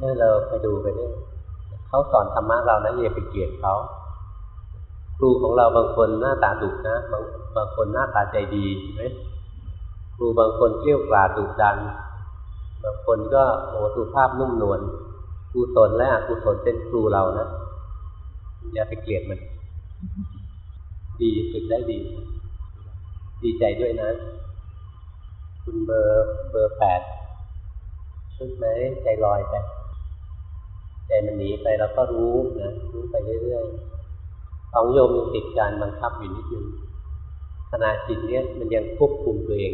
เมื่เราไปดูไปด้วยเขาสอนธรรมะเรานะอย่าไปเกลียดเขาครูของเราบางคนหน้าตาดุนะบางบางคนหน้าตาใจดีไหมครูบางคนเกลี้ยกล่อมดุดันบางคนก็โอ้สุภาพนุ่มนวลกุศลและอกุศลเป็นครูเรานะอย่าไปเกลียดมัน ดีฝึกได้ดี ดีใจด้วยนะ คุณเบอร์เบอร์แปดชุดไหมใจลอยไป ใจมันหนีไปเราก็รู้นะรู้ไปเรื่อยๆของโยมยังติดการบังคับอยู่นิดนึงขณะจิตเนี้ยมันยังควบคุมตัวเอง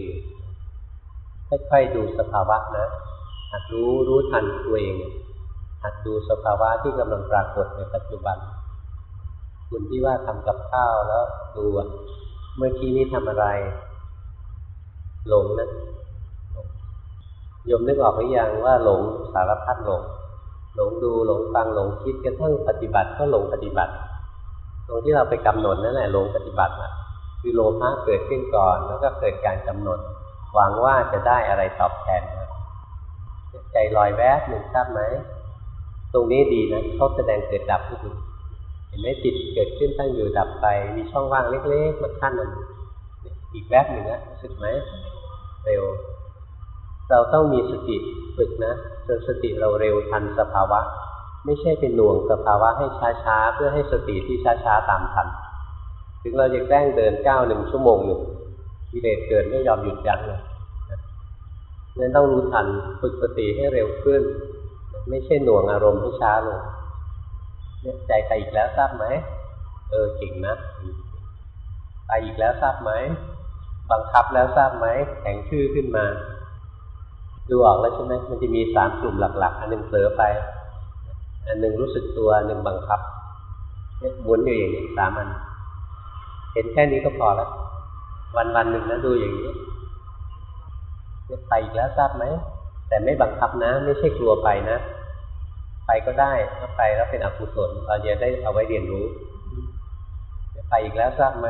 ค่อยๆดูสภาวะนะหัดรู้รู้ทันตัวเองหัดดูสภาวะที่กำลังปรากฏในปัจจุบัน คุณที่ว่าทำกับข้าวแล้วดูเมื่อกี้นี้ทำอะไร หลงนะโยมนึกออกหรือยังว่าหลงสารพัดหลง หลงดูหลงฟังหลงคิดกระทั่งปฏิบัติก็หลงปฏิบัติ ตรงที่เราไปกำหนดนั่นแหละหลงปฏิบัตินะคือโลภะเกิดขึ้นก่อน แล้วก็เกิดการกำหนดหวังว่าจะได้อะไรตอบแทนใจลอยแวบหนึ่งทราบไหมตรงนี้ดีนะเขาแสดงเกิดดับให้ดูเห็นไหมจิตเกิดขึ้นตั้งอยู่ดับไป มีช่องว่างเล็กๆมาขั้นหนึ่งอีกแวบหนึ่งนะรู้สึกไหมเร็ว เราต้องมีสติฝึกนะจนสติเราเร็วทันสภาวะ ไม่ใช่เป็นหน่วงสภาวะให้ช้าๆ เพื่อให้สติที่ช้าๆตามทัน ถึงเราจะแกล้งเดินก้าวหนึ่งชั่วโมงหนึ่งกิเลสเกิดไม่ยอมหยุดยั้งเลยนั้นต้องรู้ทันฝึกสติให้เร็วขึ้น ไม่ใช่หน่วงอารมณ์ให้ช้าลงเนี่ยใจไปอีกแล้วทราบไหมเออเก่งนะไปอีกแล้วทราบไหมบังคับแล้วทราบไหมแข็งชื่อขึ้นมา ดูออกแล้วใช่ไหมมันจะมีสามกลุ่มหลัก ๆ อันหนึ่งเผลอไป อันหนึ่งรู้สึกตัวอันหนึ่งบังคับเนี่ยหมุนอยู่อย่างนี้สามอัน เห็นแค่นี้ก็พอแล้ว วันวันหนึ่งนะดูอย่างนี้ไปอีกแล้วทราบไหมแต่ไม่บังคับนะ ไม่ใช่กลัวไปนะ ไปก็ได้ถ้าไปแล้วเป็นอกุศลเราจะได้เอาไว้เรียนรู้ไปอีกแล้วทราบไหม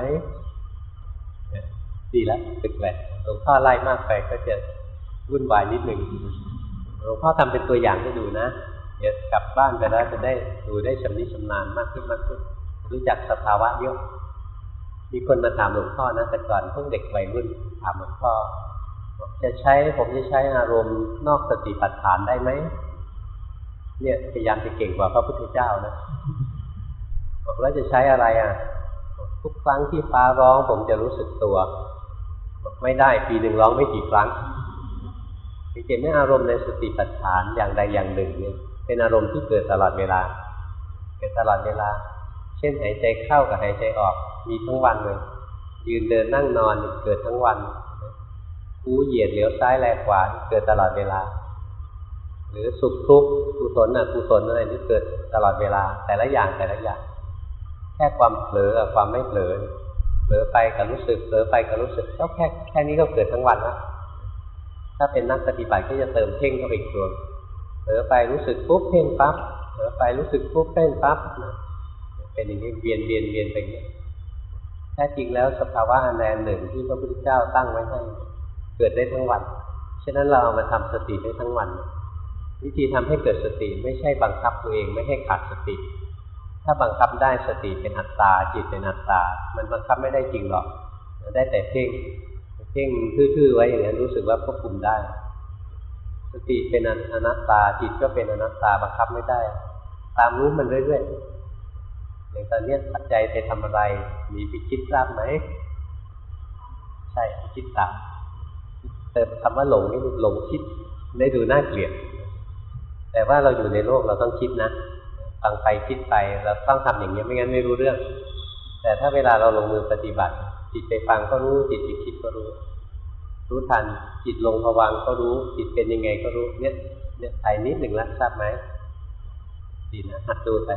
ดีแล้วตึกแหละหลวงพ่อไล่มากไปก็จะ วุ่นวายนิดหนึ่งหลวงพ่อทำเป็นตัวอย่างให้ดูนะเดี๋ยวกลับบ้านไปแล้วจะได้ดูได้ชำนิชำนาญมากขึ้นมากขึ้นรู้จักสภาวะเยอะมีคนมาถามหลวงพ่อนะแต่ก่อนพวกเด็กวัยรุ่นถามหลวงพ่อจะใช้ผมจะใช้อารมณ์นอกสติปัฏฐานได้ไหมเนี่ยพยายามจะเก่งกว่าพระพุทธเจ้านะบอกแล้วจะใช้อะไรอะทุกครั้งที่ฟ้าร้องผมจะรู้สึกตัวบอกไม่ได้ปีหนึ่งร้องไม่กี่ครั้ง สังเกตไหมอารมณ์ในสติปัฏฐานอย่างใดอย่างหนึ่งเนี่ยเป็นอารมณ์ที่เกิดตลอดเวลา เกิดตลอดเวลา เช่นหายใจเข้ากับหายใจออก มีทั้งวันเลย ยืนเดินนั่งนอนเกิดทั้งวันหูเหยียดเหลียวซ้ายแลขวาเกิดตลอดเวลา หรือสุขทุกข์กุศลอกุศลอะไรนี่เกิดตลอดเวลา แต่ละอย่างแต่ละอย่างแค่ความเผลอกับความไม่เผลอเผลอไปกับรู้สึกเผลอไปกับรู้สึกก็แค่แค่นี้ก็เกิดทั้งวันแล้ว ถ้าเป็นนักปฏิบัติก็จะเติมเพ่งเข้าไปอีกตัวเผลอไปรู้สึกปุ๊บเพ่งปั๊บเผลอไปรู้สึกปุ๊บเพ่งปั๊บนะเป็นอย่างนี้เวียนเวียนเวียนไปอย่างนี้แท้จริงแล้วสภาวะอันใดหนึ่งที่พระพุทธเจ้าตั้งไว้ให้เกิดได้ทั้งวัน ฉะนั้นเราเอามาทำสติได้ทั้งวัน วิธีทำให้เกิดสติไม่ใช่บังคับตัวเองไม่ให้ขาดสติ ถ้าบังคับได้สติเป็นอัตตาจิตเป็นอัตตา มันบังคับไม่ได้จริงหรอกได้แต่เพ่ง พ่งทื่อๆไว้อย่างนั้รู้สึกว่าควบคุมได้ สติเป็นอนัตตาจิตก็เป็นอนัตตาบังคับไม่ได้ ตามรู้มันเรื่อยๆอย่างตอนนี้ปัจจัยไปทำอะไรมีไปคิดทราบไหมใช่คิดตามแต่คำว่าหลงนี่หลงคิดได้ดูน่าเกลียดแต่ว่าเราอยู่ในโลกเราต้องคิดนะฟังไปคิดไปเราต้องทำอย่างนี้ไม่งั้นไม่รู้เรื่อง แต่ถ้าเวลาเราลงมือปฏิบัติจิตไปฟังก็รู้จิตไปคิดก็รู้ รู้ทันจิตลงผวังก็รู้ จิตเป็นยังไงก็รู้เนี่ยเนี่ยไถ่นิดหนึ่งแล้วทราบไหมดีนะหัดดูไป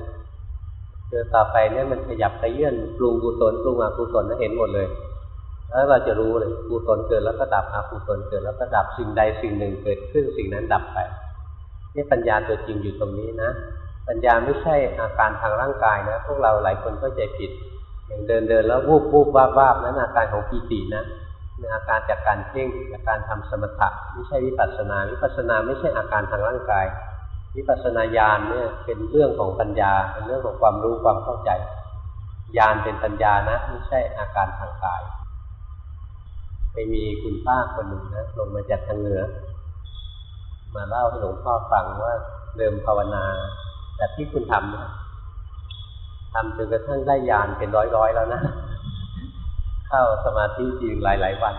เจอต่อไปเนี่ยมันขยับไปเยื่อนปรุงกุศลปรุงอกุศลนะเห็นหมดเลย แล้วเราจะรู้เลยกุศลเกิดแล้วก็ดับอกุศลเกิดแล้วก็ดับสิ่งใดสิ่งหนึ่งเกิดขึ้นสิ่งนั้นดับไปนี่ปัญญาตัวจริงอยู่ตรงนี้นะ ปัญญาไม่ใช่อาการทางร่างกายนะ พวกเราหลายคนเข้าใจผิด อย่างเดินเดินแล้ววูบวูบวาบวาบนั้นอาการของปีตินะ อาการจากการเพ่งจากการทำสมถะไม่ใช่วิปัสสนาวิปัสสนาไม่ใช่อาการทางร่างกาย วิปัสสนาญาณเนี่ยเป็นเรื่องของปัญญา เป็นเรื่องของความรู้ความเข้าใจญาณเป็นปัญญานะ ไม่ใช่อาการทางกาย ไปมีคุณป้าคนหนึ่งนะลงมาจากทางเหนือ มาเล่าให้หลวงพ่อฟังว่าเริ่มภาวนาแบบที่คุณทำนะทำจนกระทั่งได้ยานเป็นร้อยๆแล้วนะ เข้าสมาธิจริงหลาย ๆ วัน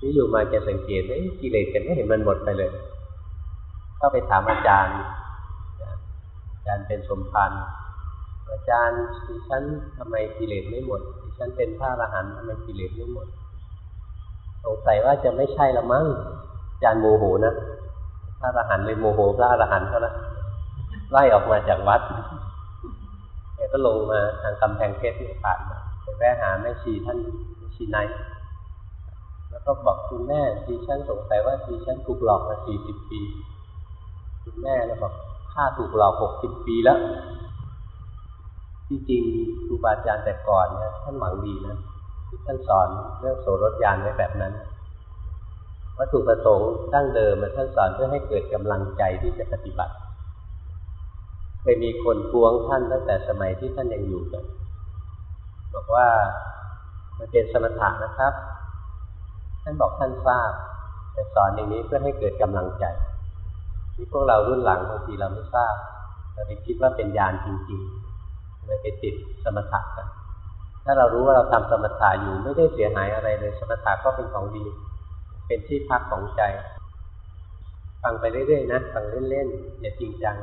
นี่อยู่มาแกสังเกตว่ากิเลสกันไม่เห็นมันหมดไปเลย เข้าไปถามอาจารย์อาจารย์เป็นสมพันธ์อาจารย์ดิฉันทำไมกิเลสไม่หมดดิฉันเป็นพระอรหันต์ทำไมกิเลสไม่หมดสงสัยว่าจะไม่ใช่ละมั้งอาจารย์โมโหนะพระอรหันต์เลยโมโหพระอรหันต์เขาละไล่ออกมาจากวัดแกก็ลงมาทางกำแพงเพชรที่ผ่านมา แวะหาแม่ชีท่านชีไนแล้วก็บอกคุณแม่ดิฉันสงสัยว่าดิฉันถูกหลอกมาสี่สิบปี คุณแม่แล้วบอกข้าถูกหลอกหกสิบปีแล้ว ที่จริงครูบาอาจารย์แต่ก่อนเนี่ยท่านหวังดีนะที่ท่านสอนเรื่องโสรถยานไว้แบบนั้นวัตถุประสงค์ตั้งเดิมมาท่านสอนเพื่อให้เกิดกำลังใจที่จะปฏิบัติ เคยมีคนพวงท่านตั้งแต่สมัยที่ท่านยังอยู่กัน บอกว่ามันเป็นสมถะนะครับ ท่านบอกท่านทราบ แต่สอนอย่างนี้เพื่อให้เกิดกำลังใจที่พวกเรารุ่นหลังบางทีเราไม่ทราบเราไปคิดว่าเป็นญาณจริงๆเลยไปติดสมถะกันถ้าเรารู้ว่าเราทำสมถะอยู่ไม่ได้เสียหายอะไรเลยสมถะก็เป็นของดี เป็นที่พักของใจ ฟังไปเรื่อยๆนะฟังเล่นๆอย่าจริงจัง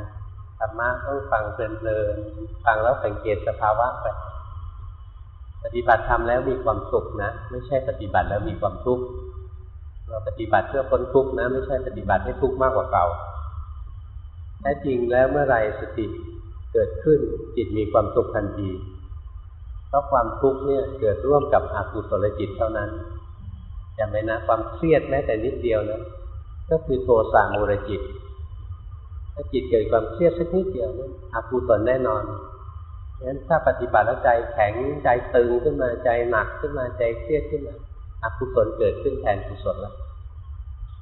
ธรรมะต้องฟังเพลินๆฟังแล้วสังเกตสภาวะไป ปฏิบัติทำแล้วมีความสุขนะ ไม่ใช่ปฏิบัติแล้วมีความทุกข์เราปฏิบัติเพื่อพ้นทุกข์นะ ไม่ใช่ปฏิบัติให้ทุกข์มากกว่าเก่าแท้จริงแล้วเมื่อไรสติเกิดขึ้นจิตมีความสุขทันทีเพราะความทุกข์เนี่ยเกิดร่วมกับอกุศลจิตเท่านั้นจำไว้นะความเครียดแม้แต่นิดเดียวนะก็คือโทสะมูรจิต ถ้าจิตเกิดความเครียดสักนิดเดียวนะอกุศลแน่นอน งั้นถ้าปฏิบัติแล้วใจแข็งใจตึงขึ้นมาใจหนักขึ้นมาใจเครียดขึ้นมาอกุศลเกิดขึ้นแทนกุศลแล้ว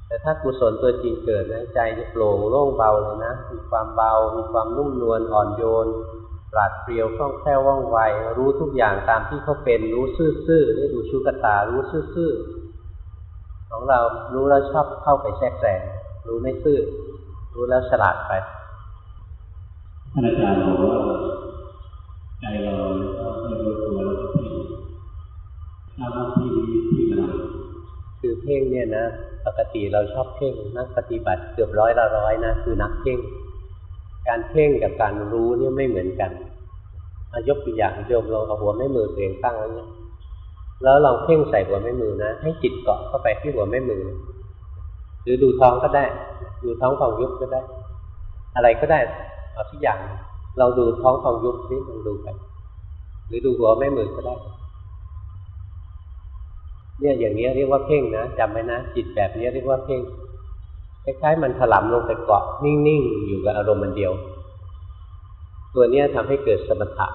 แต่ถ้ากุศลตัวจริงเกิดนะใจจะโปร่งโล่งเบาเลยนะ มีความเบา มีความนุ่มนวลอ่อนโยนปราดเปรียวคล่องแคล่วว่องไว รู้ทุกอย่างตามที่เขาเป็น รู้ซื่อๆได้ดูชุกตา รู้ซื่อๆของเรารู้แล้วชอบเข้าไปแทรกแซงรู้ไม่ซื่อ รู้แล้วฉลาดไปท่านอาจารย์บอกว่า ใจเราก็ไม่รู้ตัวแล้วก็เพ่งถ้าว่าที่ที่กระไรคือเพ่งเนี่ยนะปกติเราชอบเพ่งนักปฏิบัติเกือบร้อยละร้อยนะคือนักเพ่ง การเพ่งกับการรู้เนี่ยไม่เหมือนกันอายกตัวอย่างโยมลองเอาหัวแม่มือตัวเองตั้งไว้เนี่ยแล้วลองเพ่งใส่หัวแม่มือนะ ให้จิตเกาะเข้าไปที่หัวแม่มือ หรือดูท้องก็ได้ ดูท้องของยุบก็ได้ อะไรก็ได้เอาทุกอย่าง เราดูท้องของยุบนี่ลองดูไป หรือดูหัวแม่มือก็ได้ เนี่ยอย่างนี้เรียกว่าเพ่งนะจำไว้นะจิตแบบนี้เรียกว่าเพ่งคล้ายๆมันถลำลงไปเกาะนิ่งๆอยู่กับอารมณ์มันเดียว ตัวนี้ทำให้เกิดสมถะ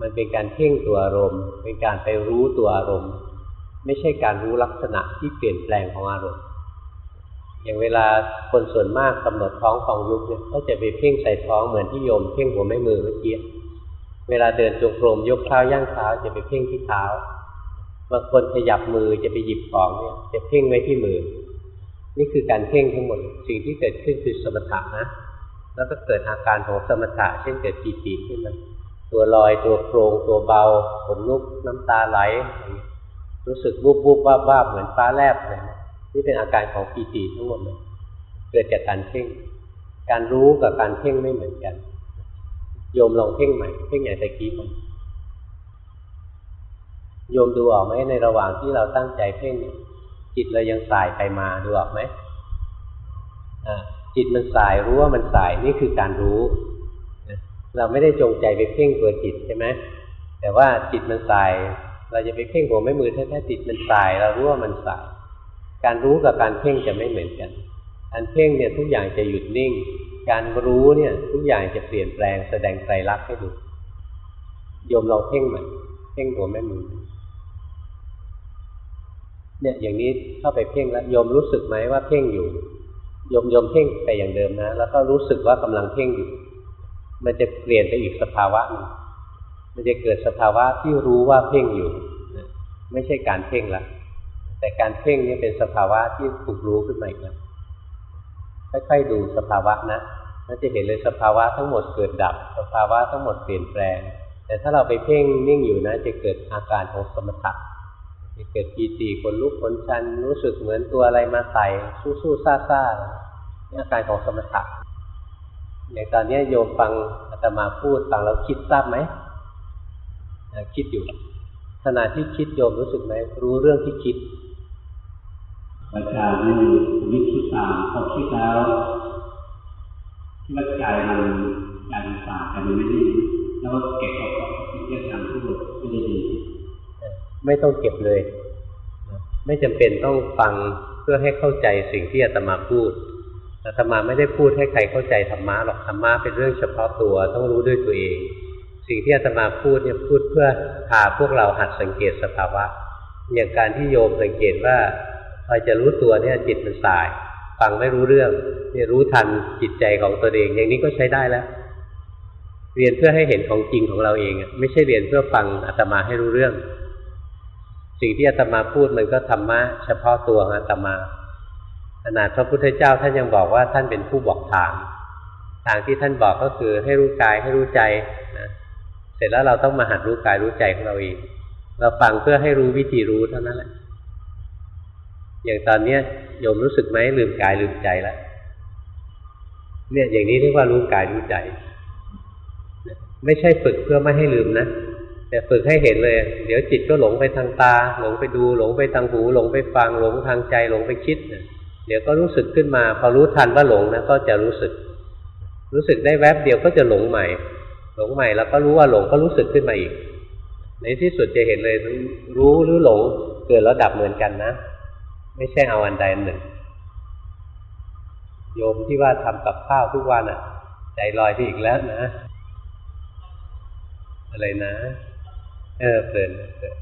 มันเป็นการเพ่งตัวอารมณ์ เป็นการไปรู้ตัวอารมณ์ ไม่ใช่การรู้ลักษณะที่เปลี่ยนแปลงของอารมณ์ อย่างเวลาคนส่วนมากกำหนดท้องของยุบเนี่ยก็จะไปเพ่งใส่ท้องเหมือนที่โยมเพ่งหัวแม่มือเมื่อกี้เวลาเดินจงกรมยกเท้าย่างเท้าจะไปเพ่งที่เท้าบางคนขยับมือจะไปหยิบของเนี่ยจะเพ่งไว้ที่มือ นี่คือการเพ่งทั้งหมดสิ่งที่เกิดขึ้นคือสมถะนะ แล้วก็เกิดอาการของสมถะเช่นเกิดปีติขึ้นมาตัวลอยตัวโครงตัวเบาขนลุกน้ำตาไหล รู้สึกวุบวุบวาบวาเหมือนฟ้าแลบเลย นี่เป็นอาการของปีติทั้งหมดเลยเกิดจากการเพ่ง การรู้กับการเพ่งไม่เหมือนกัน โยมลองเพ่งใหม่เพ่งอย่างตะกี้มันโยมดูออกไหมในระหว่างที่เราตั้งใจเพ่งจิตเรายังสายไปมาดูออกไหมจิตมันสายรู้ว่ามันสายนี่คือการรู้เราไม่ได้จงใจไปเพ่งตัวจิตใช่ไหมแต่ว่าจิตมันสาย เราจะไปเพ่งหัวไม่มือแท้ๆจิตมันสาย เรารู้ว่ามันสาย การรู้กับการเพ่งจะไม่เหมือนกัน การเพ่งเนี่ยทุกอย่างจะหยุดนิ่ง การรู้เนี่ยทุกอย่างจะเปลี่ยนแปลงแสดงไตรลักษณ์ให้ดูโยมเราเพ่งใหม่เพ่งหัวแม่มือเนี่ยอย่างนี้เข้าไปเพ่งแล้วโยมรู้สึกไหมว่าเพ่งอยู่โยมโยมเพ่งไปอย่างเดิมนะ แล้วก็รู้สึกว่ากำลังเพ่งอยู่ มันจะเปลี่ยนไปอีกสภาวะนึงมันจะเกิดสภาวะที่รู้ว่าเพ่งอยู่ ไม่ใช่การเพ่งละ แต่การเพ่งนี่เป็นสภาวะที่ถูกรู้ขึ้นมาอีกแล้วค่อยๆดูสภาวะนะเราจะเห็นเลยสภาวะทั้งหมดเกิดดับ สภาวะทั้งหมดเปลี่ยนแปลง แต่ถ้าเราไปเพ่งนิ่งอยู่นะ จะเกิดอาการของสมถะจะเกิดปีติคนลุกคนชัน รู้สึกเหมือนตัวอะไรมาใส่สู้สู้ซ่าซ่านี่อาการของสมถะอย่างตอนนี้โยมฟังอาตมาพูดฟังแล้วคิดทราบไหมคิดอยู่ขณะที่คิดโยมรู้สึกไหมรู้เรื่องที่คิด อาจารย์นี่มีคิดตามพอคิดแล้วที่ว่าใจมันใจมันสาใจมันไม่ดีแล้วเก็บเอาคิดเรื่องการพูดไม่ได้ดี ไม่ต้องเก็บเลย ไม่จำเป็นต้องฟังเพื่อให้เข้าใจสิ่งที่อาตมาพูดอาตมาไม่ได้พูดให้ใครเข้าใจธรรมะหรอกธรรมะเป็นเรื่องเฉพาะตัวต้องรู้ด้วยตัวเอง สิ่งที่อาตมาพูดเนี่ยพูดเพื่อพาพวกเราหัดสังเกตสภาวะ อย่างการที่โยมสังเกตว่า พอจะรู้ตัวเนี่ยจิตมันสาย ฟังไม่รู้เรื่องเนี่ยรู้ทันจิตใจของตัวเอง อย่างนี้ก็ใช้ได้แล้ว เรียนเพื่อให้เห็นของจริงของเราเองไม่ใช่เรียนเพื่อฟังอาตมาให้รู้เรื่อง สิ่งที่อาตมาพูดมันก็ธรรมะเฉพาะตัวของอาตมาขนาดพระพุทธเจ้าท่านยังบอกว่าท่านเป็นผู้บอกทางทางที่ท่านบอกก็คือให้รู้กายให้รู้ใจนะเสร็จแล้วเราต้องมาหัดรู้กายรู้ใจของเราเองเราฟังเพื่อให้รู้วิธีรู้เท่านั้นแหละ อย่างตอนเนี้ยโยมรู้สึกไหมลืมกายลืมใจแล้วเนี่ยอย่างนี้เรียกว่ารู้กายรู้ใจ ไม่ใช่ฝึกเพื่อไม่ให้ลืมนะแต่ฝึกให้เห็นเลย เดี๋ยวจิตก็หลงไปทางตา หลงไปดู หลงไปทางหู หลงไปฟัง หลงทางใจ หลงไปคิดเนี่ยเดี๋ยวก็รู้สึกขึ้นมา พอรู้ทันว่าหลงนะก็จะรู้สึก รู้สึกได้แวบเดียวก็จะหลงใหม่ หลงใหม่แล้วก็รู้ว่าหลงก็รู้สึกขึ้นมาอีก ในที่สุดจะเห็นเลยรู้หรือหลงเกิดแล้วดับเหมือนกันนะ ไม่ใช่เอาอันใดอันหนึ่ง โยมที่ว่าทำกับข้าวทุกวันอะ่ะ ใจลอยที่อีกแล้วนะ อะไรนะ เออเพลินเพลิน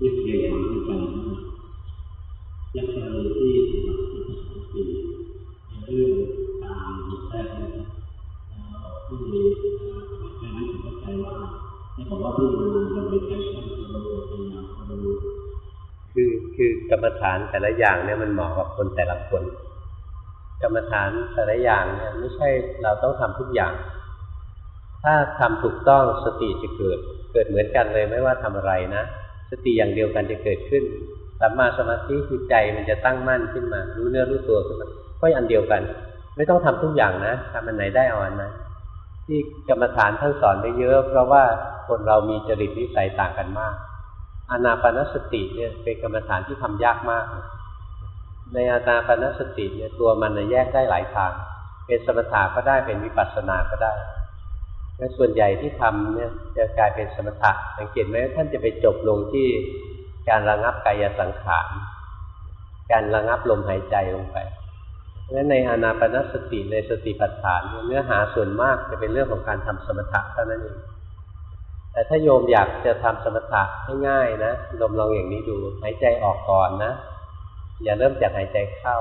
ยิ่งเรียนของใจยังกรณีที่ปฏิบัติปีในเรื่องตามแท้แล้วผู้เรียนในนั้นผมเข้าใจว่าที่บอกว่าผู้เรียนเราไปใช้ความรู้พยายามรู้คือ คือกรรมฐานแต่ละอย่างเนี่ยมันเหมาะกับคนแต่ละคน กรรมฐานแต่ละอย่างเนี่ยไม่ใช่เราต้องทำทุกอย่าง ถ้าทำถูกต้องสติจะเกิด เกิดเหมือนกันเลยไม่ว่าทำอะไรนะสติอย่างเดียวกันจะเกิดขึ้นสัมมาสมาธิคือใจมันจะตั้งมั่นขึ้นมา รู้เนื้อรู้ตัวขึ้นมาก็อันเดียวกัน ไม่ต้องทำทุกอย่างนะทำอันไหนได้เอาอันนั้นที่กรรมฐานท่านสอนไปเยอะ เพราะว่าคนเรามีจริตนิสัยต่างกันมาก อานาปนสติเนี่ยเป็นกรรมฐานที่ทำยากมาก ในอานาปนสติเนี่ยตัวมันแยกได้หลายทาง เป็นสมถะก็ได้เป็นวิปัสสนาก็ได้และส่วนใหญ่ที่ทำเนี่ยจะกลายเป็นสมถะสังเกตไหมท่านจะไปจบลงที่การระงับกายสังขารการระงับลมหายใจลงไปเพราะฉะนั้นในอานาปนสติในสติปัฏฐานเนื้อหาส่วนมากจะเป็นเรื่องของการทำสมถะเท่านั้นเอง แต่ถ้าโยมอยากจะทำสมถะให้ง่ายนะลมลองอย่างนี้ดูหายใจออกก่อนนะ อย่าเริ่มจากหายใจเข้า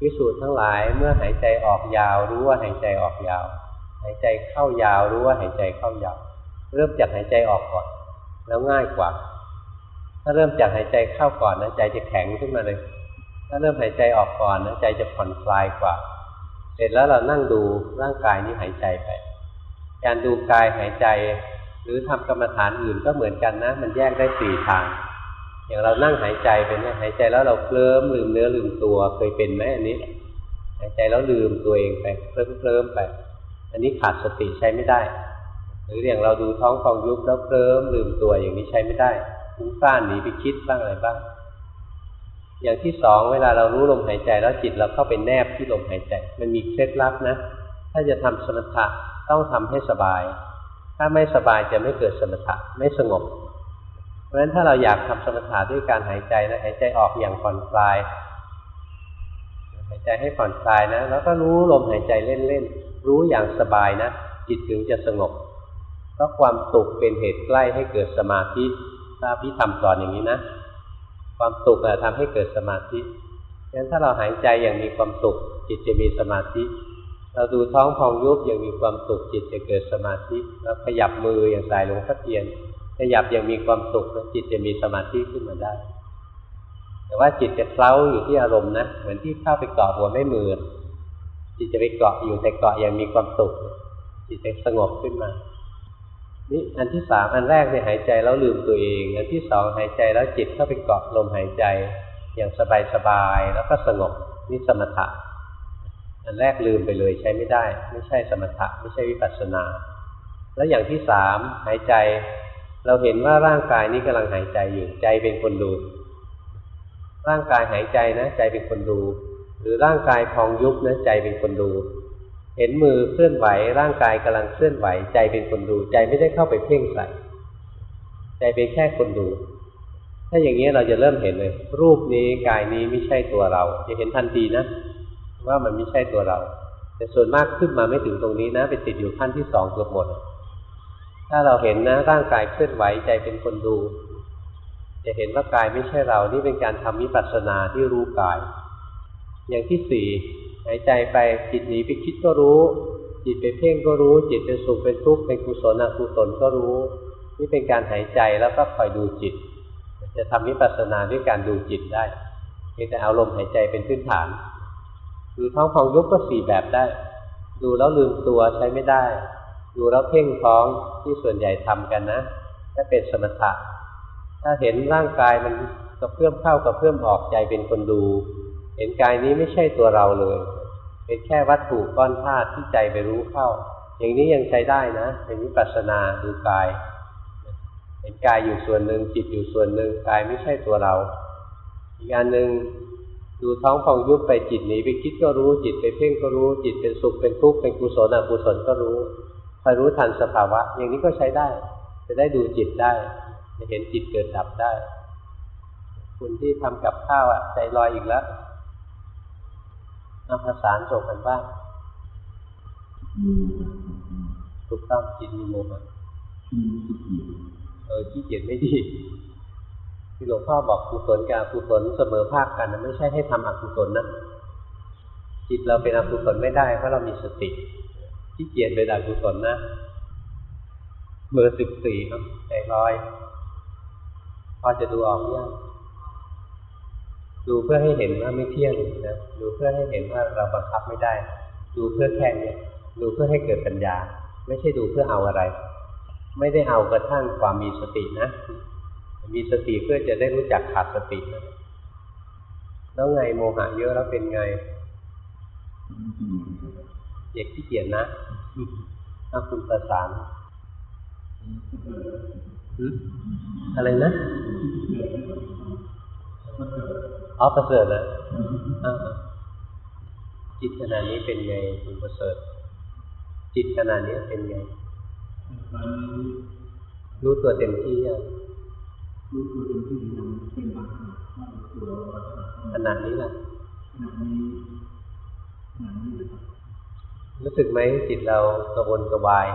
พิสูจน์ทั้งหลายเมื่อหายใจออกยาวรู้ว่าหายใจออกยาว หายใจเข้ายาวรู้ว่าหายใจเข้ายาว เริ่มจากหายใจออกก่อน แล้วง่ายกว่า ถ้าเริ่มจากหายใจเข้าก่อนนะใจจะแข็งขึ้นมาเลย ถ้าเริ่มหายใจออกก่อนนะใจจะผ่อนคลายกว่า เสร็จแล้วเรานั่งดูร่างกายนี้หายใจไป การดูกายหายใจ หรือทำกรรมฐานอื่นก็เหมือนกันนะ มันแยกได้สี่ทาง อย่างเรานั่งหายใจไปเนี่ยหายใจแล้วเราเคลิ้มลืมเนื้อลืมตัวเคยเป็นไหมอันนี้ หายใจแล้วลืมตัวเองไปเคลิ้มเคลิ้มไป อันนี้ขาดสติใช้ไม่ได้ หรืออย่างเราดูท้องฟองยุบแล้วเคลิ้มลืมตัวอย่างนี้ใช้ไม่ได้ฟุ้งซ่านหนีไปคิดบ้างอะไรบ้าง อย่างที่สองเวลาเรารู้ลมหายใจแล้วจิตเราเข้าไปแนบที่ลมหายใจ มันมีเคล็ดลับนะ ถ้าจะทำสมถะต้องทำให้สบาย ถ้าไม่สบายจะไม่เกิดสมถะไม่สงบ เพราะฉะนั้นถ้าเราอยากทำสมถะด้วยการหายใจนะหายใจออกอย่างผ่อนคลาย หายใจให้ผ่อนคลายนะ แล้วก็รู้ลมหายใจเล่นๆรู้อย่างสบายนะจิตถึงจะสงบเพราะความตุกเป็นเหตุใกล้ให้เกิดสมาธิถ้าพี่ทำสอนอย่างนี้นะ ความสุขทำให้เกิดสมาธิงั้นถ้าเราหายใจอย่างมีความสุข จิตจะมีสมาธิ เราดูท้องพองยุบอย่างมีความสุขจิตจะเกิดสมาธิ แล้วขยับมืออย่างสายหลวงพ่อเทียน ขยับอย่างมีความสุขแล้วจิตจะมีสมาธิขึ้นมาได้ แต่ว่าจิตจะเคล้าอยู่ที่อารมณ์นะเหมือนที่เข้าไปเกาะหัวไม่มือ จิตจะไปเกาะอยู่แต่เกาะอย่างมีความสุข จิตจะสงบขึ้นมา นี่อันที่สามอันแรกเนี่ยหายใจแล้วลืมตัวเอง อันที่สองหายใจแล้วจิตเข้าไปเกาะลมหายใจ อย่างสบายสบายแล้วก็สงบนี่สมถะ อันแรกลืมไปเลยใช้ไม่ได้ ไม่ใช่สมถะไม่ใช่วิปัสสนา แล้วอย่างที่สามหายใจ เราเห็นว่าร่างกายนี้กำลังหายใจอยู่ใจเป็นคนดู ร่างกายหายใจนะ ใจเป็นคนดู หรือร่างกายพองยุบนะใจเป็นคนดู เห็นมือเคลื่อนไหว ร่างกายกำลังเคลื่อนไหว ใจเป็นคนดู ใจไม่ได้เข้าไปเพ่งใส่ใจเป็นแค่คนดู ถ้าอย่างนี้เราจะเริ่มเห็นเลย รูปนี้กายนี้ไม่ใช่ตัวเรา จะเห็นทันทีนะ ว่ามันไม่ใช่ตัวเรา แต่ส่วนมากขึ้นมาไม่ถึงตรงนี้นะ ไปติดอยู่ขั้นที่สองเกือบหมด ถ้าเราเห็นนะร่างกายเคลื่อนไหวใจเป็นคนดู จะเห็นว่ากายไม่ใช่เรา นี่เป็นการทำวิปัสสนาที่รู้กาย อย่างที่สี่หายใจไปจิตหนีไปคิดก็รู้ จิตไปเพ่งก็รู้ จิตเป็นสุขเป็นทุกข์เป็นกุศลอกุศลก็รู้ นี่เป็นการหายใจแล้วก็คอยดูจิต จะทำวิปัสสนาด้วยการดูจิตได้เพียงแต่เอาลมหายใจเป็นพื้นฐาน ดูท้องพองยุบก็สี่แบบได้ ดูแล้วลืมตัวใช้ไม่ได้ ดูแล้วเพ่งท้องที่ส่วนใหญ่ทำกันนะถ้าเป็นสมถะถ้าเห็นร่างกายมันกระเพื่อมเข้ากระเพื่อมออกใจเป็นคนดู เห็นกายนี้ไม่ใช่ตัวเราเลย เป็นแค่วัตถุก้อนธาตุที่ใจไปรู้เข้า อย่างนี้ยังใช้ได้นะเป็นวิปัสสนาดูกาย เห็นกายอยู่ส่วนหนึ่งจิตอยู่ส่วนหนึ่งกายไม่ใช่ตัวเรา อีกอันหนึ่ง ดูท้องฟองยุบไปจิตหนีไปคิดก็รู้จิตไปเพ่งก็รู้จิตเป็นสุขเป็นทุกข์เป็นกุศลอกุศลก็รู้คอยรู้ทันสภาวะ อย่างนี้ก็ใช้ได้ จะได้ดูจิตได้จะเห็นจิตเกิดดับได้ คุณที่ทำกับข้าวอะใจลอยอีกแล้วเอาภาษาส่งกันบ้างถูกต้องจิตมีโมหะเออขี้เกียจไม่ดี ที่หลวงพ่อบอกกุศลกับอกุศลเสมอภาคกันนะไม่ใช่ให้ทำอกุศลนะจิตเราเป็นอกุศลไม่ได้เพราะเรามีสติขี้เกียจเป็นอกุศลนะเบอร์สิบสี่ครับใจลอย พอจะดูออกยังดูเพื่อให้เห็นว่าไม่เที่ยงนะดูเพื่อให้เห็นว่าเราบังคับไม่ได้ ดูเพื่อแค่นี้ดูเพื่อให้เกิดปัญญา ไม่ใช่ดูเพื่อเอาอะไร ไม่ได้เอากระทั่งความมีสตินะ มีสติเพื่อจะได้รู้จักขาดสตินะแล้วไงโมหะเยอะแล้วเป็นไงเด็กที่เกียจนะถ้าคุณประสานอะไรนะอ๋อประเสริฐนะจิตขนาดนี้เป็นไงคุณประเสริฐ จิตขนาดนี้เป็นไง รู้ตัวเต็มที่ยัง ขนาดนี้แหละรู้สึกไหมจิตเรากระวนกระวาย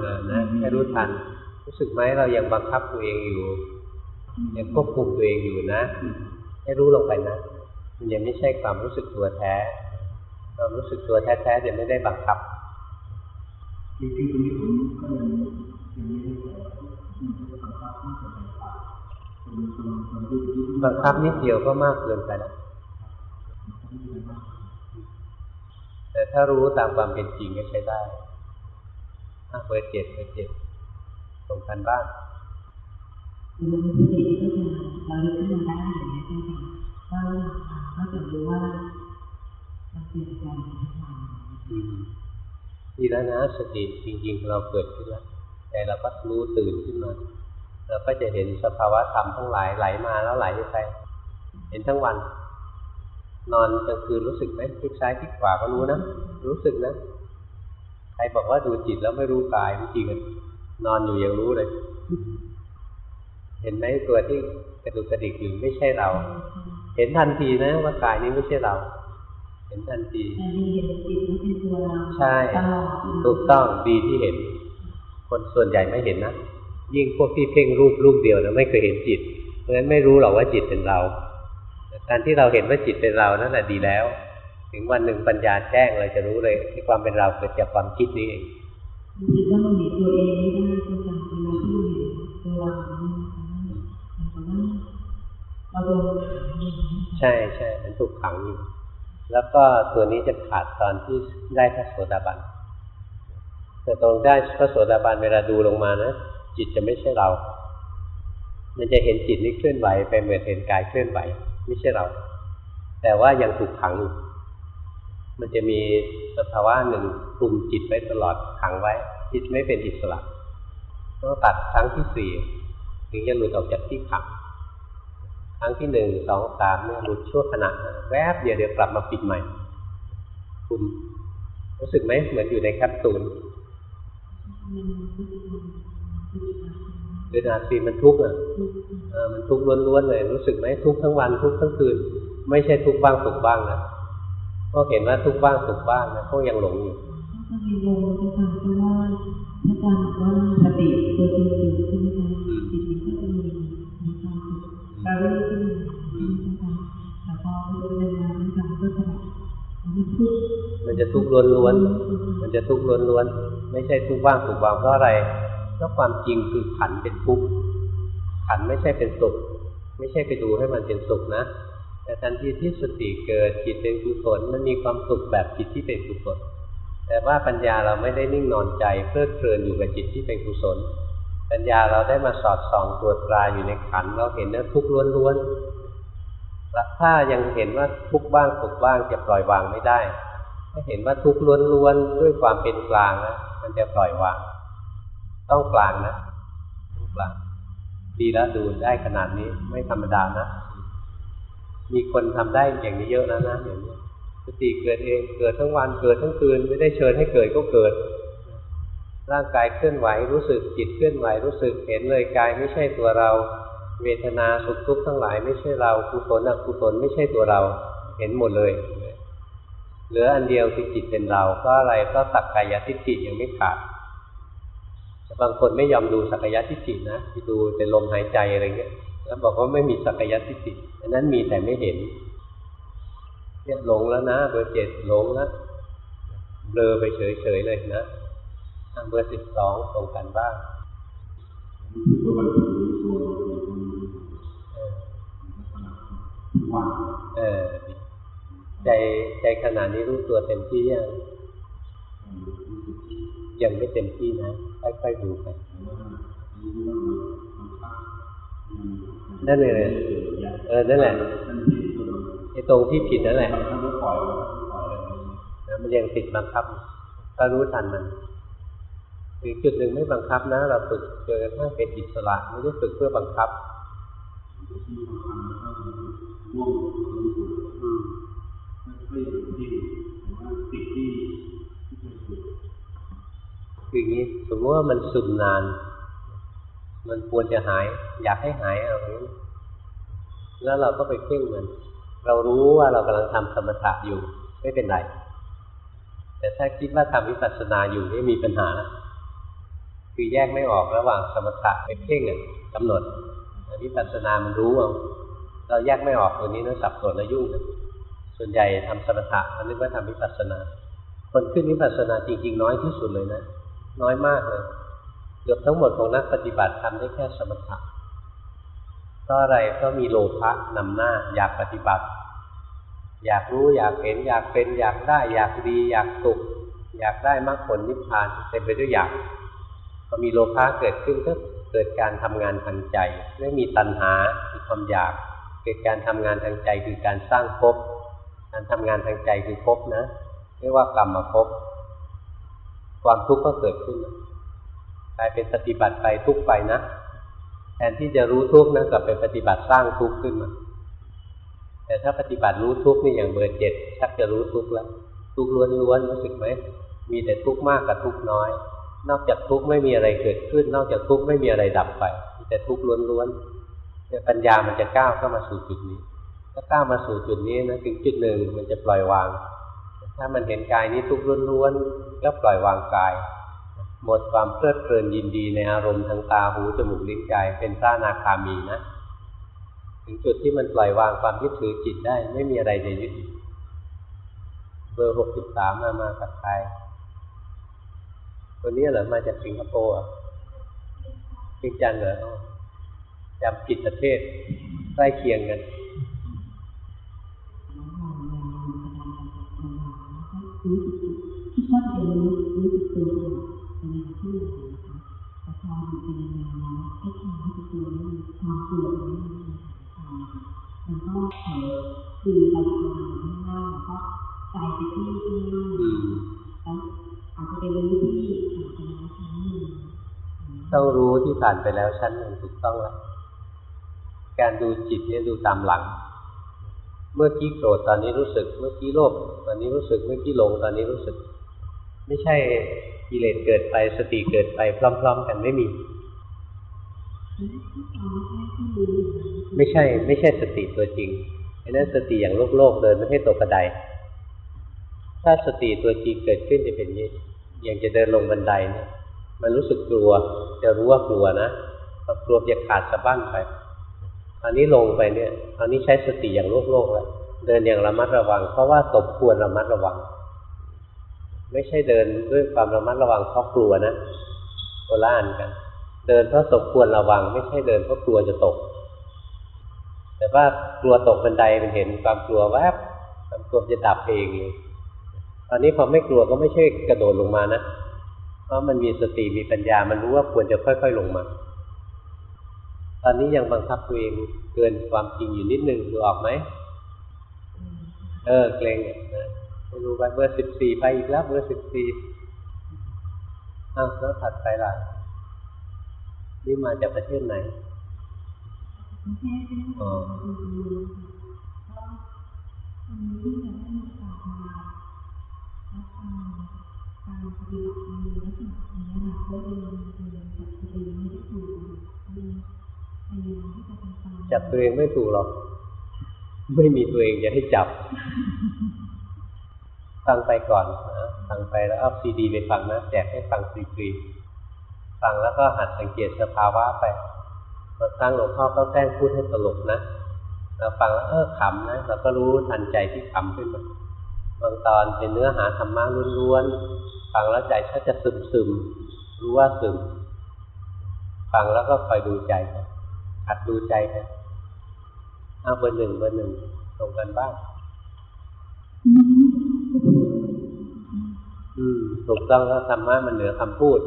เออนะให้รู้ทัน รู้สึกไหมเรายังบังคับตัวเองอยู่ ยังควบคุมตัวเองอยู่นะ ให้รู้ลงไปนะ มันยังไม่ใช่ความรู้สึกตัวแท้ ความรู้สึกตัวแท้ๆจะไม่ได้บังคับจริงๆตรงนี้ผมก็ยังยังไม่ได้ บังคับนิดเดียวก็มากเกินไปแล้วแต่ถ้ารู้ตามความเป็นจริงก็ใช้ได้ถ้าเปิดเจ็ดเปิดเจ็ดตรงกันบ้างคือมันสติก็จะเราลึกขึ้นมาได้อย่างนี้ใช่ไหมก็ก็จะรู้ว่ามันเปลี่ยนแปลงทุกวันดีแล้วนะสติจริงๆเราเกิดขึ้นแล้ว แต่เราก็รู้ตื่นขึ้นมาเราก็จะเห็นสภาวะธรรมทั้งหลายไหลมาแล้วไหลไป เห็นทั้งวัน นอนกลางคืนรู้สึกไหมพลิกซ้ายพลิกขวาก็รู้นะรู้สึกนะใครบอกว่าดูจิตแล้วไม่รู้กายไม่จริงนอนอยู่ยังรู้เลย เห็นไหมตัวที่กระดุกกระดิกอยู่ไม่ใช่เรา เห็นทันทีนะว่ากายนี้ไม่ใช่เรา เห็นทันทีแต่นี่เห็นจิตมันเป็นตัวเราใช่ตลอดถูกต้องดีที่เห็น คนส่วนใหญ่ไม่เห็นนะ ยิ่งพวกที่เพ่งรูปรูปเดียวนะไม่เคยเห็นจิต เพราะฉะนั้นไม่รู้หรอกว่าจิตเป็นเราแต่การที่เราเห็นว่าจิตเป็นเรานั่นแหละดีแล้ว ถึงวันหนึ่งปัญญาแจ้งเราจะรู้เลยที่ความเป็นเราเกิดจากความคิดนี้เองรู้สึกว่ามันเห็นตัวเองไม่ได้จนกระทั่งเวลาที่เราเห็นตัวเรามันก็นั่งเราโดนขังอยู่ใช่ใช่มันถูกขังอยู่แล้วก็ตัวนี้จะขาดตอนที่ได้พระโสดาบัน แต่ตรงได้พระโสดาบันเวลาดูลงมานะจิตจะไม่ใช่เรา มันจะเห็นจิตนี้เคลื่อนไหวไปเหมือนเห็นกายเคลื่อนไหว ไม่ใช่เรา แต่ว่ายังถูกขังอยู่มันจะมีสภาวะหนึ่งกลุ่มจิตไว้ตลอดขังไว้ จิตไม่เป็นอิสระต้องตัดครั้งที่สี่ถึงจะหลุดออกจากที่ขังครั้งที่หนึ่งสองสามเนี่ยหลุดชั่วขณะแวบเดียวเดี๋ยวกลับมาปิดใหม่กลุ่มรู้สึกไหมเหมือนอยู่ในแคปซูล เวลาซีมันทุกข์อะมันทุกข์ล้วนๆเลย รู้สึกไหมทุกข์ทั้งวันทุกข์ทั้งคืน ไม่ใช่ทุกข์บ้างสุขบ้างนะก็เห็นว่าทุกข์บ้างสุขบ้างนะก็ยังหลงอยู่ก็มีโยมที่ทำเพราะว่าพระอาจารย์บอกว่าสติตัวจริงอยู่ใช่ไหมคะจิตมันก็จะมีมีความสุขเราเรื่อยๆขึ้นมาใช่ไหมคะแต่พอเดินนานๆนะคะก็จะแบบ มันจะทุกข์ล้วนๆ มันจะทุกข์ล้วนๆ ไม่ใช่ทุกข์บ้างสุขบ้างเพราะอะไรเพราะความจริงคือขันเป็นทุกข์ ขันไม่ใช่เป็นสุข ไม่ใช่ไปดูให้มันเป็นสุขนะ แต่ทันทีที่สติเกิดจิตเป็นกุศลมันมีความสุขแบบจิตที่เป็นกุศล แต่ว่าปัญญาเราไม่ได้นิ่งนอนใจเพลิดเพลินอยู่กับจิตที่เป็นกุศล ปัญญาเราได้มาสอดส่องตรวจตราอยู่ในขันเราเห็นว่าทุกข์ล้วนๆแล้ว ถ้ายังเห็นว่าทุกบ้างสุขบ้างจะปล่อยวางไม่ได้ ถ้าเห็นว่าทุกข์ล้วนๆด้วยความเป็นกลางนะมันจะปล่อยวาง ต้องกลางนะต้องกลางดีแล้วดูได้ขนาดนี้ไม่ธรรมดานะมีคนทำได้อย่างนี้เยอะแล้วนะอย่างนี้สติเกิดเองเกิดทั้งวันเกิดทั้งคืนไม่ได้เชิญให้เกิดก็เกิด ร่างกายเคลื่อนไหวรู้สึกจิตเคลื่อนไหวรู้สึกเห็นเลยกายไม่ใช่ตัวเรา เวทนาสุขทุกข์ทั้งหลายไม่ใช่เรากุศลอกุศลไม่ใช่ตัวเรา เห็นหมดเลยเหลืออันเดียวคือจิตเป็นเรา ก็อะไรก็สักกายทิฏฐิยังไม่ขาดแต่บางคนไม่ยอมดูสักกายทิฏฐินะไปดูแต่ลมหายใจอะไรเงี้ยแล้วบอกว่าไม่มีสักกายทิฏฐิอันนั้นมีแต่ไม่เห็นเนี่ยหลงแล้วนะเบอร์เจ็ดหลงแล้วเบลอไปเฉยๆเลยนะเบอร์สิบสองตรงกันบ้างตัวมันเป็นตัว วันเออใจใจขนาดนี้รู้ตัวเต็มที่ยังยังไม่เต็มที่นะค่อยๆดูไปนั่นเลยเออนั่นแหละไอ้ตรงที่ผิดนั่นแหละถ้าไม่ปล่อยมันปล่อยนะมันยังติดบังคับ ก็รู้ทันมันถึงจุดหนึ่งไม่บังคับนะ เราฝึกจนกระทั่งเป็นอิสระไม่ได้ฝึกเพื่อบังคับ ง่วงอืมไม่ค่อยที่แต่ว่าติดที่ที่เคยฝึกคืออย่างนี้สมมติว่ามันซึมนาน มันควรจะหาย อยากให้หายเอางี้แล้วเราก็ไปเพ่งมัน เรารู้ว่าเรากำลังทำสมถะอยู่ ไม่เป็นไรแต่ถ้าคิดว่าทำวิปัสสนาอยู่นี่มีปัญหาคือแยกไม่ออกระหว่างสมถะไปเพ่งอะกำหนดวิปัสสนามันรู้เอา เราแยกไม่ออกตัวนี้นะสับสนและยุ่งส่วนใหญ่ทำสมถะมันนึกว่าทำวิปัสสนา คนขึ้นวิปัสสนาจริง ๆ น้อยที่สุดเลยนะ น้อยมากเลยเกือบทั้งหมดของนักปฏิบัติทำได้แค่สมถะเพราะอะไรก็มีโลภะนำหน้าอยากปฏิบัติ อยากรู้อยากเห็นอยากเป็นอยากได้อยากดีอยากสุขอยากได้มรรคผลนิพพานเต็มไปด้วยอยากพอมีโลภะเกิดขึ้นก็เกิดการทำงานทางใจไม่มีตัณหาคือความอยาก เกิดการทำงานทางใจคือการสร้างภพการทำงานทางใจคือภพนะเรียกว่ากรรมภพความทุกข์ก็เกิดขึ้นกลายเป็นปฏิบัติไปทุกไปนะแทนที่จะรู้ทุกข์นะกลับไปปฏิบัติสร้างทุกข์ขึ้นมา แต่ถ้าปฏิบัติรู้ทุกข์นี่อย่างเบอร์เจ็ดชักจะรู้ทุกข์แล้ว ทุกข์ล้วนๆรู้สึกไหมมีแต่ทุกข์มากกับทุกข์น้อย นอกจากทุกข์ไม่มีอะไรเกิดขึ้น นอกจากทุกข์ไม่มีอะไรดับไป มีแต่ทุกข์ล้วนๆเนี่ย ปัญญามันจะก้าวเข้ามาสู่จุดนี้ ถ้าก้าวมาสู่จุดนี้นะถึงจุดหนึ่งมันจะปล่อยวาง ถ้ามันเห็นกายนี้ทุกข์ล้วนๆก็ปล่อยวางกาย หมดความเพลิดเพลินยินดีในอารมณ์ทางตาหูจมูกลิ้นกายเป็นพระนาคามีนะถึงจุดที่มันปล่อยวางความยึดถือจิตได้ ไม่มีอะไรจะยึดเบอร์หกสิบสามมามากับใครคนนี้เหรอมาจากสิงคโปร์เหรอจริงจังเหรอ จำผิดประเทศใกล้เคียงกันคิดว่าจะรู้รู้สึกตัวเป็นอย่างที่เหลือนะคะแต่พออยู่เป็นนานแล้วไอ้ความรู้สึกตัวนี่ความกลัวนี่มันก็เผลอคือไปทำงานข้างหน้าแล้วก็ใจไปที่ข้างหน้าอืมแล้วอาจจะไปรู้ที่อาจจะน้อยครั้งหนึ่งต้องรู้ที่ผ่านไปแล้วชั้นหนึ่งถูกต้องแล้ว การดูจิตเนี่ยดูตามหลัง เมื่อกี้โกรธตอนนี้รู้สึก เมื่อกี้โลภตอนนี้รู้สึก เมื่อกี้หลงตอนนี้รู้สึก ไม่ใช่กิเลสเกิดไปสติเกิดไปพร้อม ๆ กันไม่มี ไม่ใช่ ไม่ใช่สติตัวจริงไอ้นั่นสติอย่างโลกโลกๆเดินไม่ให้ตกกระไดถ้าสติตัวจริงเกิดขึ้นจะเป็นย่างนี้อย่างจะเดินลงบันไดเนี่ยมันรู้สึกกลัว จะรู้ว่ากลัวนะพอกลัวจะขาดสะบั้นไป ตอนนี้ลงไปเนี่ยตอนนี้ใช้สติอย่างโลกโลกแล้วเดินอย่างระมัดระวัง เพราะว่าสมควรระมัดระวัง ไม่ใช่เดินด้วยความระมัดระวังเพราะกลัวนะโคละอันกัน เดินเพราะสมควรระวัง ไม่ใช่เดินเพราะกลัวจะตก แต่ว่ากลัวตกบันไดมันเห็นความกลัวแวบความกลัวจะดับเองเลยตอนนี้พอไม่กลัวก็ไม่ใช่กระโดดลงมานะ เพราะมันมีสติมีปัญญา มันรู้ว่าควรจะค่อย ๆ ลงมา อนนี้ยังบังคับตัวเองเกินความจริงอยู่นิดนึงดูออกไหมเออเกรงเนี่ยนะไม่รู้ไปเบอร์สิบสี่ไปอีกแล้วเบอร์สิบสี่อ้าวแล้วถัดไปล่ะนี่มาจากประเทศไหนแค่แค่อ๋อดูดูก็วันนี้ที่จะได้มีโอกาสมารับฟังการปฏิบัติในลักษณะนี้ค่ะก็เลยเลยจับตั จับตัวเองไม่ถูกหรอก ไม่มีตัวเองจะให้จับ ฟังไปก่อนนะฟังไปแล้วเอาซีดีไปฟังนะแจกให้ฟังฟรีๆฟังแล้วก็หัดสังเกตสภาวะไปบางครั้งหลวงพ่อก็แกล้งพูดให้ตลกนะเราฟังแล้วเออขำนะเราก็รู้ทันใจที่ขำขึ้นมาบางตอนเป็นเนื้อหาธรรมะล้วนๆฟังแล้วใจก็จะซึมซึมๆรู้ว่าซึม ฟังแล้วก็คอยดูใจไป หัดดูใจไปเอาเบอร์หนึ่งเบอร์หนึ่งตรงกันบ้าง อืมถูกต้องแล้วธรรมะมันเหนือคำพูด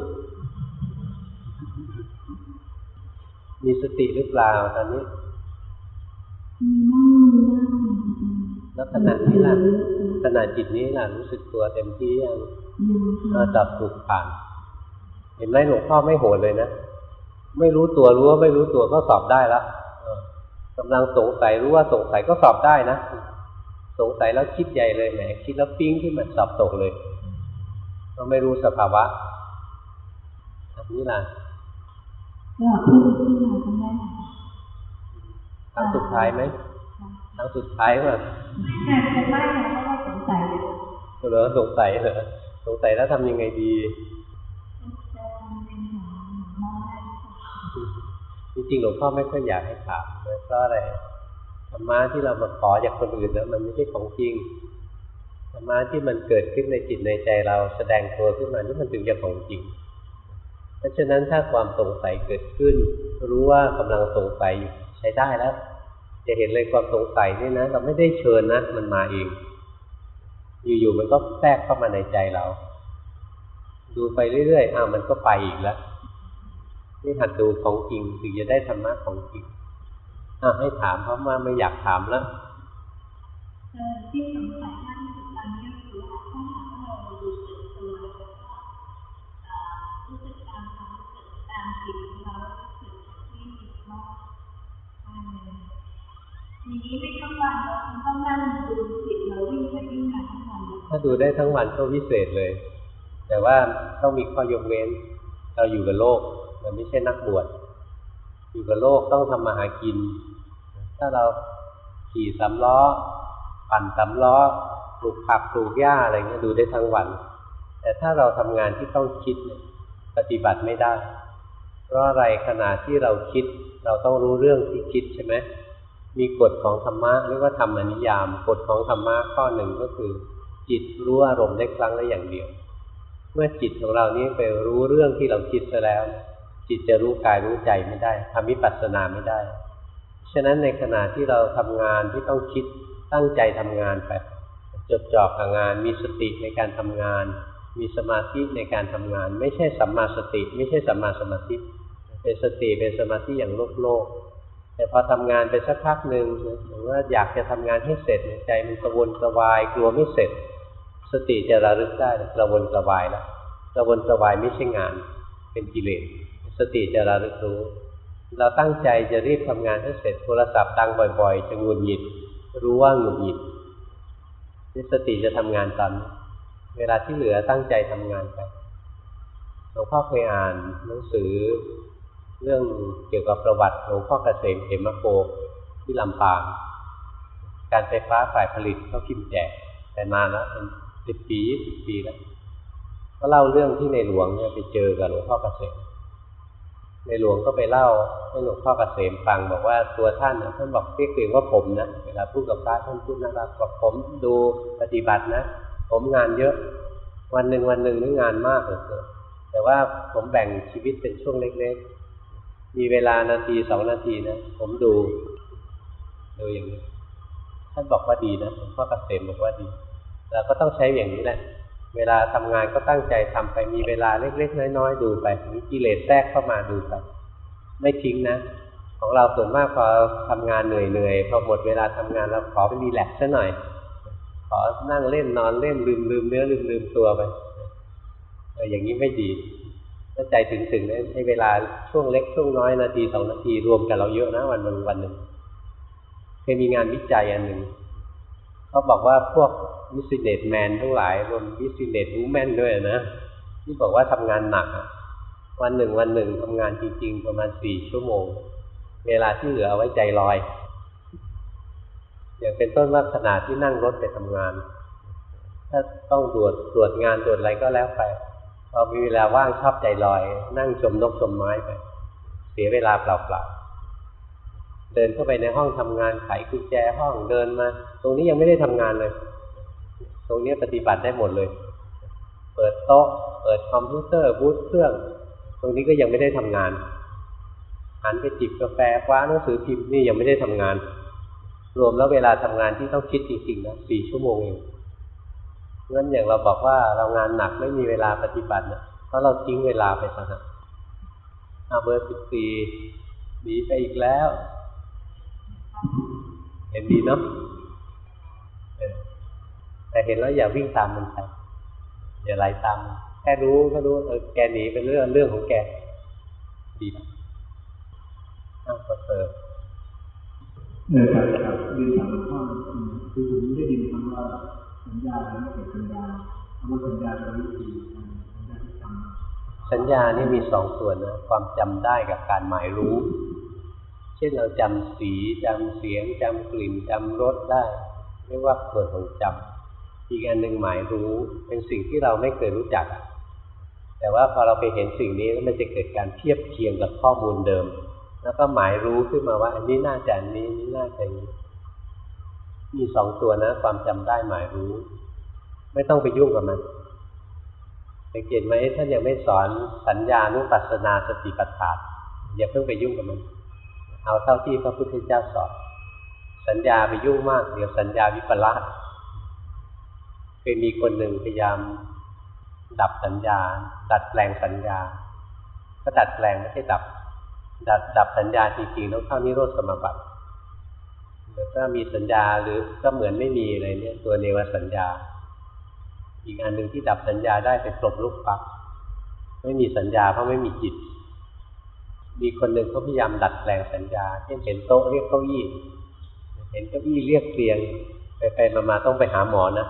มีสติหรือเปล่าตอนนี้มีบ้างมีบ้างแล้วขณะนี้ล่ะขณะจิตนี้ล่ะรู้สึกตัวเต็มที่ยังยังเอค่ะอจับถูกผ่าน เห็นไหมหลวงพ่อไม่โหดเลยนะ ไม่รู้ตัวรู้ว่าไม่รู้ตัวก็สอบได้แล้วเออกำลังสงสัยรู้ว่าสงสัยก็สอบได้นะ สงสัยแล้วคิดใหญ่เลยแหมคิดแล้วปิ้งที่มันสอบตกเลยก็ไม่รู้สภาวะอันนี้ล่ะก็เพื่อที่เราจะได้ครั้งสุดท้ายไหมครั้งสุดท้ายว่าแต่จะไม่นะเพราะว่าสงสัยจะเหรอสงสัยเหรอสงสัยแล้วทำยังไงดี จริงหลวงพ่อไม่ค่อยอยากให้ถามเพราะอะไรธรรมะที่เรามาขอจากคนอื่นแล้วมันไม่ใช่ของจริงธรรมะที่มันเกิดขึ้นในจิตในใจเราแสดงตัวขึ้นมานี่มันถึงจะของจริง เพราะฉะนั้นถ้าความสงสัยเกิดขึ้น รู้ว่ากำลังสงสัยอยู่ใช้ได้แล้ว จะเห็นเลยความสงสัยนี่นะเราไม่ได้เชิญนะมันมาเอง อยู่ๆมันก็แทรกเข้ามาในใจเรา ดูไปเรื่อยๆอ้าวมันก็ไปอีกแล้ว นี่หัดดูของจริงถึงจะได้ธรรมะของจริงอะให้ถามเพราะว่าไม่อยากถามแล้วเออที่สงสัยมากที่สุดตอนนี้ก็คือว่าถ้าหากว่าเรารู้สึกตัวแล้วก็รู้สึกตามความรู้สึกตามจิตของเรารู้สึกที่นอกภายในทีนี้ไม่ทั้งวันเราต้องนั่งดูจิตเราวิ่งไปวิ่งมาทั้งวันถ้าดูได้ทั้งวันก็วิเศษเลย แต่ว่าต้องมีข้อยกเว้น เราอยู่กับโลก มันไม่ใช่นักบวชอยู่กับโลกต้องทำมาหากิน ถ้าเราขี่สามล้อ ปั่นสามล้อปลูกผักปลูกหญ้าอะไรเงี้ยดูได้ทั้งวัน แต่ถ้าเราทำงานที่ต้องคิดปฏิบัติไม่ได้ เพราะอะไรขณะที่เราคิด เราต้องรู้เรื่องที่คิดใช่ไหมมีกฎของธรรมะเรียกว่าธรรมนิยาม กฎของธรรมะข้อหนึ่งก็คือ จิตรู้อารมณ์ได้ครั้งละอย่างเดียว เมื่อจิตของเรานี้ไปรู้เรื่องที่เราคิดซะแล้ว จิตจะรู้กายรู้ใจไม่ได้ทำวิปัสสนาไม่ได้ ฉะนั้นในขณะที่เราทำงานที่ต้องคิดตั้งใจทำงานไปจดจ่อกับงาน มีสติในการทำงาน มีสมาธิในการทำงาน ไม่ใช่สัมมาสติ ไม่ใช่สัมมาสมาธิ เป็นสติเป็นสมาธิอย่างโลกโลก แต่พอทำงานไปสักพักหนึ่งหรือว่าอยากจะทำงานให้เสร็จใจมันกระวนกระวายกลัวไม่เสร็จ สติจะระลึกได้กระวนกระวายแล้วกระวนกระวายไม่ใช่งาน เป็นกิเลส สติจะระลึกรู้ เราตั้งใจจะรีบทำงานให้เสร็จโทรศัพท์ดังบ่อย ๆ จะหงุดหงิด รู้ว่าหงุดหงิดนี่สติจะทำงานตอนเวลาที่เหลือตั้งใจทำงานไปหลวงพ่อเคยอ่านหนังสือ เรื่องเกี่ยวกับประวัติหลวงพ่อเกษมเขมโกที่ลำปางการไฟฟ้าฝ่ายผลิตเขาพิมพ์แจกแต่นานแล้วเป็นสิบปียี่สิบปีแล้วก็เล่าเรื่องที่ในหลวงเนี่ยไปเจอกับหลวงพ่อเกษม ในหลวงก็ไปเล่าให้หลวงพ่อเกษมฟังบอกว่าตัวท่านท่านบอกเรียกตัวเองว่าผมนะเวลาพูดกับพระท่านพูดนะครับบอกผมดูปฏิบัตินะ ผมงานเยอะ วันหนึ่งวันหนึ่งนี่งานมากเหลือเกินแต่ว่าผมแบ่งชีวิตเป็นช่วงเล็กๆ มีเวลานาทีสองนาทีนะ ผมดูดูอย่างนี้ท่านบอกว่าดีนะหลวงพ่อเกษมบอกว่าดีเราก็ต้องใช้อย่างนี้แหละ เวลาทำงานก็ตั้งใจทำไปมีเวลาเล็กๆน้อยๆดูไปมีกิเลสแทรกเข้ามาดูไป ไม่ทิ้งนะ ของเราส่วนมากพอทำงานเหนื่อยๆพอหมดเวลาทำงานเราขอไปรีแลกซ์ซะหน่อย ขอนั่งเล่นนอนเล่นลืมลืมเนื้อลืมลืมตัวไปอย่างนี้ไม่ดีถ้าใจถึงถึงเนี่ยให้เวลาช่วงเล็กช่วงน้อยนาทีสองนาทีรวมกันเราเยอะนะวันหนึ่งวันหนึ่งเคยมีงานวิจัยอันหนึ่ง เขาบอกว่าพวกวิสิเดตแมนทั้งหลายรวมวิสิเดตวูแมนด้วยนะที่บอกว่าทำงานหนักวันหนึ่งวันหนึ่งทำงานจริง ๆ ประมาณสี่ชั่วโมง เวลาที่เหลือเอาไว้ใจลอย อย่างเป็นต้นว่าขณะที่นั่งรถไปทำงาน ถ้าต้องตรวจตรวจงานตรวจอะไรก็แล้วไปพอมีเวลาว่างชอบใจลอย นั่งชมนกชมไม้ไป เสียเวลาเปล่าๆ เดินเข้าไปในห้องทำงานไขกุญแจห้องเดินมา ตรงนี้ยังไม่ได้ทำงานเลย ตรงนี้ปฏิบัติได้หมดเลย เปิดโต๊ะ เปิดคอมพิวเตอร์บูตเครื่อง ตรงนี้ก็ยังไม่ได้ทำงานหันไปจิบกาแฟคว้าหนังสือพิมพ์นี่ยังไม่ได้ทำงาน รวมแล้วเวลาทำงานที่ต้องคิดจริงๆนะสี่ชั่วโมงเองงั้นอย่างเราบอกว่าเรางานหนักไม่มีเวลาปฏิบัติเนะเพราะเราทิ้งเวลาไปซะนะเอาเบอร์สิบสี่หนีไปอีกแล้ว เห็นดีเนาะแต่เห็นแล้วอย่าวิ่งตามมันไปอย่าไล่ตาม แค่รู้แค่รู้เออแกหนีเป็นเรื่องเรื่องของแก ดีนะอ้าวประเสริฐเออครับครับเรียนถามหลวงพ่อคือผมได้ยินคำว่าสัญญาไม่เกิดสัญญาคำว่าสัญญาเป็นวิธีสัญญาที่ทำสัญญานี่มีสองส่วนนะความจำได้กับการหมายรู้ ช่นเราจำสีจำเสียงจำกลิ่นจำรสได้เรียกว่าส่วนของจำอีกอันหนึ่งหมายรู้เป็นสิ่งที่เราไม่เคยรู้จัก แต่ว่าพอเราไปเห็นสิ่งนี้แล้วมันจะเกิดการเทียบเคียงกับข้อมูลเดิม แล้วก็หมายรู้ขึ้นมาว่า อันนี้น่าจะอันนี้นี้น่าจะนี้มีสองตัวนะ ความจำได้หมายรู้ ไม่ต้องไปยุ่งกับมันสังเกตไหมท่านยังไม่สอนสัญญานุปัสสนาสติปัฏฐานอย่าเพิ่งไปยุ่งกับมัน เอาเท่าที่พระพุทธเจ้าสอนสัญญาไปยุ่งมาก เดี๋ยวสัญญาวิปลาสเคยมีคนหนึ่งพยายามดับสัญญา ดัดแปลงสัญญา ก็ดัดแปลงไม่ใช่ดับ ดัดดับสัญญาจริงๆต้องเข้านิโรธสมบัติแต่ถ้ามีสัญญาหรือก็เหมือนไม่มีอะไรเนี่ย ตัวเนวสัญญา อีกอันหนึ่งที่ดับสัญญาได้เป็นกลบลูกปักไม่มีสัญญาเพราะไม่มีจิต มีคนหนึ่งเขาพยายามดัดแปลงสัญญา เช่นเห็นโต๊ะเรียกเก้าอี้ เห็นเก้าอี้เรียกเตียง ไปไปมามาต้องไปหาหมอนะ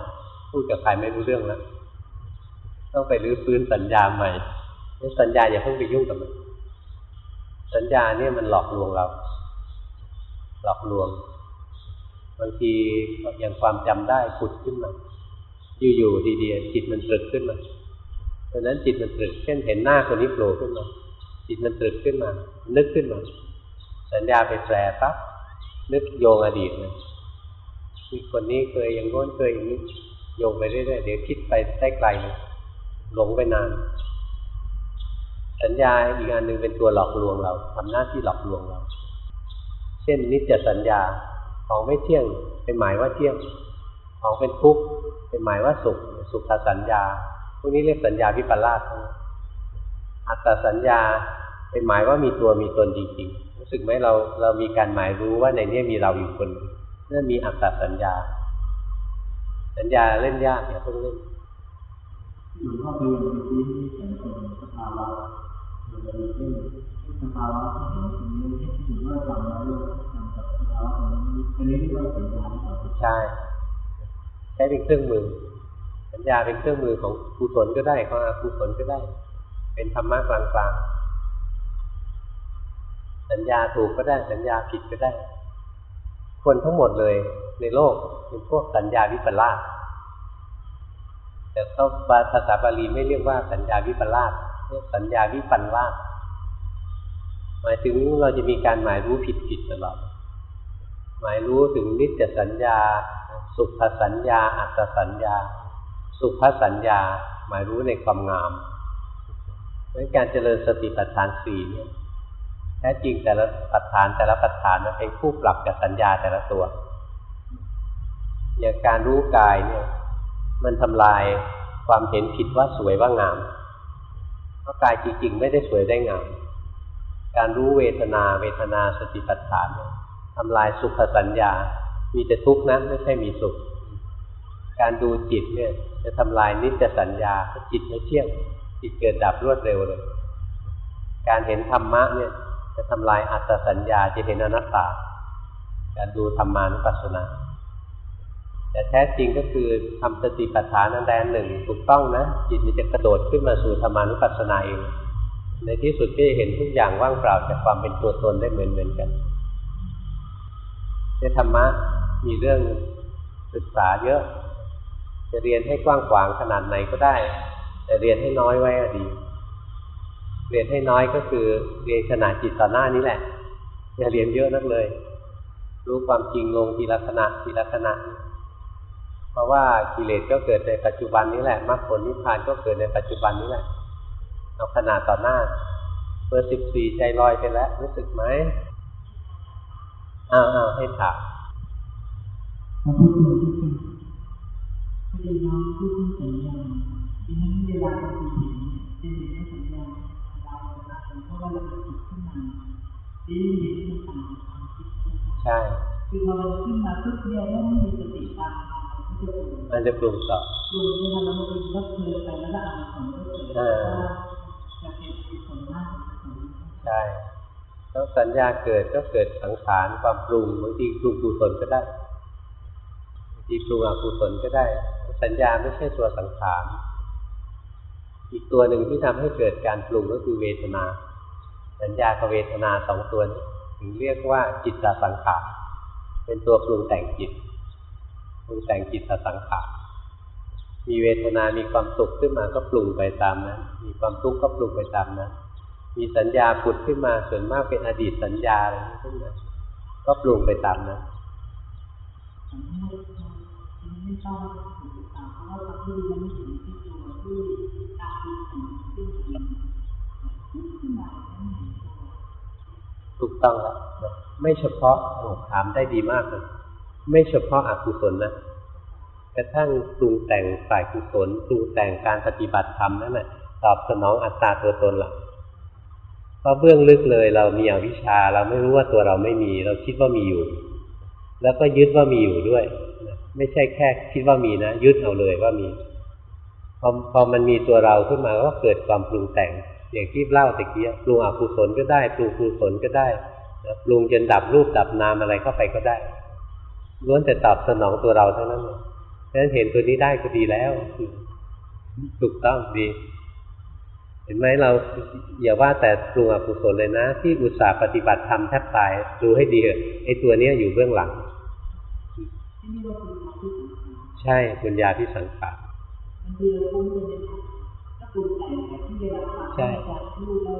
พูดกับใครไม่รู้เรื่องแล้วต้องไปรื้อฟื้นสัญญาใหม่สัญญาอย่าเพิ่งไปยุ่งกับมัน สัญญาเนี่ยมันหลอกลวงเรา หลอกลวง บางทีอย่างความจำได้ผุดขึ้นมา อยู่ๆดีๆจิตมันตรึกขึ้นมาดังนั้นจิตมันตรึก เช่นเห็นหน้าคนนี้โผล่ขึ้นมา จิตมันตรึกขึ้นมา นึกขึ้นมา สัญญาไปแปลปั๊บนึกโยงอดีตเลยมีคนนี้เคยอย่างโน้นเคยอย่างนี้โยงไปเรื่อยๆเดี๋ยวคิดไปได้ไกลเลยหลงไปนาน สัญญาอีกอันหนึ่งเป็นตัวหลอกลวงเราทำหน้าที่หลอกลวงเรา เช่นนิจจสัญญาของไม่เที่ยงเป็นหมายว่าเที่ยง ของเป็นทุกข์เป็นหมายว่าสุข สุขสัญญาพวกนี้เรียกสัญญาวิปลาส อัตตสัญญาเป็นหมายว่ามีตัวมีตนจริงๆ รู้สึกไหมเราเรามีการหมายรู้ว่าในนี้มีเราอยู่คนนั่นมีอัตตสัญญา สัญญาเล่นยากเนี่ยเพิ่งเล่นหลวงพ่อเรียนเมื่อกี้ที่เห็นเป็นสภาวะหรือเช่นสภาวะที่เห็นตรงนี้ที่ถือว่าจำไว้ด้วยจำกับสภาวะตรงนี้อันนี้เรียกว่าสัญญาใช่ใช้เป็นเครื่องมือ สัญญาเป็นเครื่องมือของกุศลก็ได้ของอกุศลก็ได้ เป็นธรรมะกลางๆ สัญญาถูกก็ได้ สัญญาผิดก็ได้ คนทั้งหมดเลยในโลกเป็นพวกสัญญาวิปลาสแต่เขาภาษาบาลีไม่เรียกว่าสัญญาวิปลาสเรียกสัญญาวิปันลาสหมายถึงเราจะมีการหมายรู้ผิดผิดตลอด หมายรู้ถึงนิจสัญญา สุขสัญญา อัตสัญญา สุภสัญญา หมายรู้ในความงาม เพราะการเจริญสติปัฏฐานสี่เนี่ยแท้จริงแต่ละปัฏฐานแต่ละปัฏฐานมันเป็นคู่ปรับกับสัญญาแต่ละตัวอย่างการรู้กายเนี่ย มันทำลายความเห็นผิดว่าสวยว่างามเพราะกายจริงๆ ไม่ได้สวยได้งาม การรู้เวทนาเวทนาสติปัฏฐานทำลายสุขสัญญา มีแต่ทุกข์นะไม่ใช่มีสุข การดูจิตเนี่ย จะทำลายนิจสัญญาจิตไม่เที่ยง จิตเกิดดับรวดเร็วเลย การเห็นธรรมะเนี่ยจะทำลายอัตสัญญาจะเห็นอนัตตา การดูธรรมานุปัสสนา แต่แท้จริงก็คือทำสติปัฏฐานอันใดหนึ่ง ถูกต้องนะ จิตมันจะกระโดดขึ้นมาสู่ธรรมานุปัสสนาเอง ในที่สุดก็จะเห็นทุกอย่างว่างเปล่าจากความเป็นตัวตนได้เหมือนเหมือนกันในธรรมะมีเรื่องศึกษาเยอะ จะเรียนให้กว้างขวางขนาดไหนก็ได้ แต่เรียนให้น้อยไว้ดี เรียนให้น้อยก็คือเรียนขนาดจิตต่อหน้านี้แหละ อย่าเรียนเยอะนักเลย รู้ความจริงลงทีละขณะทีละขณะ เพราะว่ากิเลสก็เกิดในปัจจุบันนี้แหละมรรคผลนิพพานก็เกิดในปัจจุบันนี้แหละเอาขนาดต่อหน้าเบอร์สิบสี่ใจลอยไปแล้วรู้สึกไหมอ้าวอ้าวให้ถามพระพุทธเจ้าพอดีน้องพูดถึงสัญญา ทีนั้นเวลาเราเห็นจะเห็นได้สัญญาเราเพราะว่าเราจิตขึ้นมาดีเห็นมันต่างจากความคิดใช่คือพอมันขึ้นมาทุกเดียวแล้วไม่มีสติตามมันจะปรุงต่อปรุงเนี่ยแล้วมันเป็นก็คือไปแล้วก็อ่านผลก็เกิดว่าจะเป็นผลมากใช่แล้วสัญญาเกิดก็เกิดสังขารความปรุงบางทีปรุงกุศลก็ได้บางทีปรุงอกุศลก็ได้ สัญญาไม่ใช่ตัวสังขาร อีกตัวหนึ่งที่ทำให้เกิดการปรุงก็คือเวทนา สัญญากับเวทนาสองตัวถึงเรียกว่าจิตตสังขารเป็นตัวปรุงแต่งจิตปรุงแต่งจิตตสังขารมีเวทนา มีความสุขขึ้นมาก็ปรุงไปตามนั้น มีความทุกข์ก็ปรุงไปตามนั้น มีสัญญาผุดขึ้นมาส่วนมากเป็นอดีตสัญญาอะไรขึ้นมาก็ปรุงไปตามนั้นถูกต้อง ต้องแล้วไม่เฉพาะถามได้ดีมากเลยไม่เฉพาะอกุศลนะกระทั่งปรุงแต่งฝ่ายกุศลปรุงแต่งการปฏิบัติธรรมนั่นแหละตอบสนองอัตตาตัวตนหละเพราะเบื้องลึกเลย เรามีอวิชชา เราไม่รู้ว่าตัวเราไม่มี เราคิดว่ามีอยู่ แล้วก็ยึดว่ามีอยู่ด้วยไม่ใช่แค่คิดว่ามีนะยึดเอาเลยว่ามีพอพอมันมีตัวเราขึ้นมาก็เกิดความปรุงแต่ง อย่างที่เล่าตะกี้ปรุงอกุศลก็ได้ปรุงกุศลก็ได้ปรุงจนดับรูปดับนามอะไรเข้าไปก็ได้ล้วนแต่ตอบสนองตัวเราเท่านั้นเลยดังนั้นเห็นตัวนี้ได้ก็ดีแล้วถูกต้องดี เห็นไหมเราอย่าว่าแต่ปรุงอกุศลเลยนะ ที่อุตส่าห์ปฏิบัติธรรมแทบตายดูให้ดีไอ้ตัวเนี้ยอยู่เบื้องหลังที่ป็นความที่สำคัญใช่บุญญาที่สังขาร ใช่อาจารย์พูดแล้ว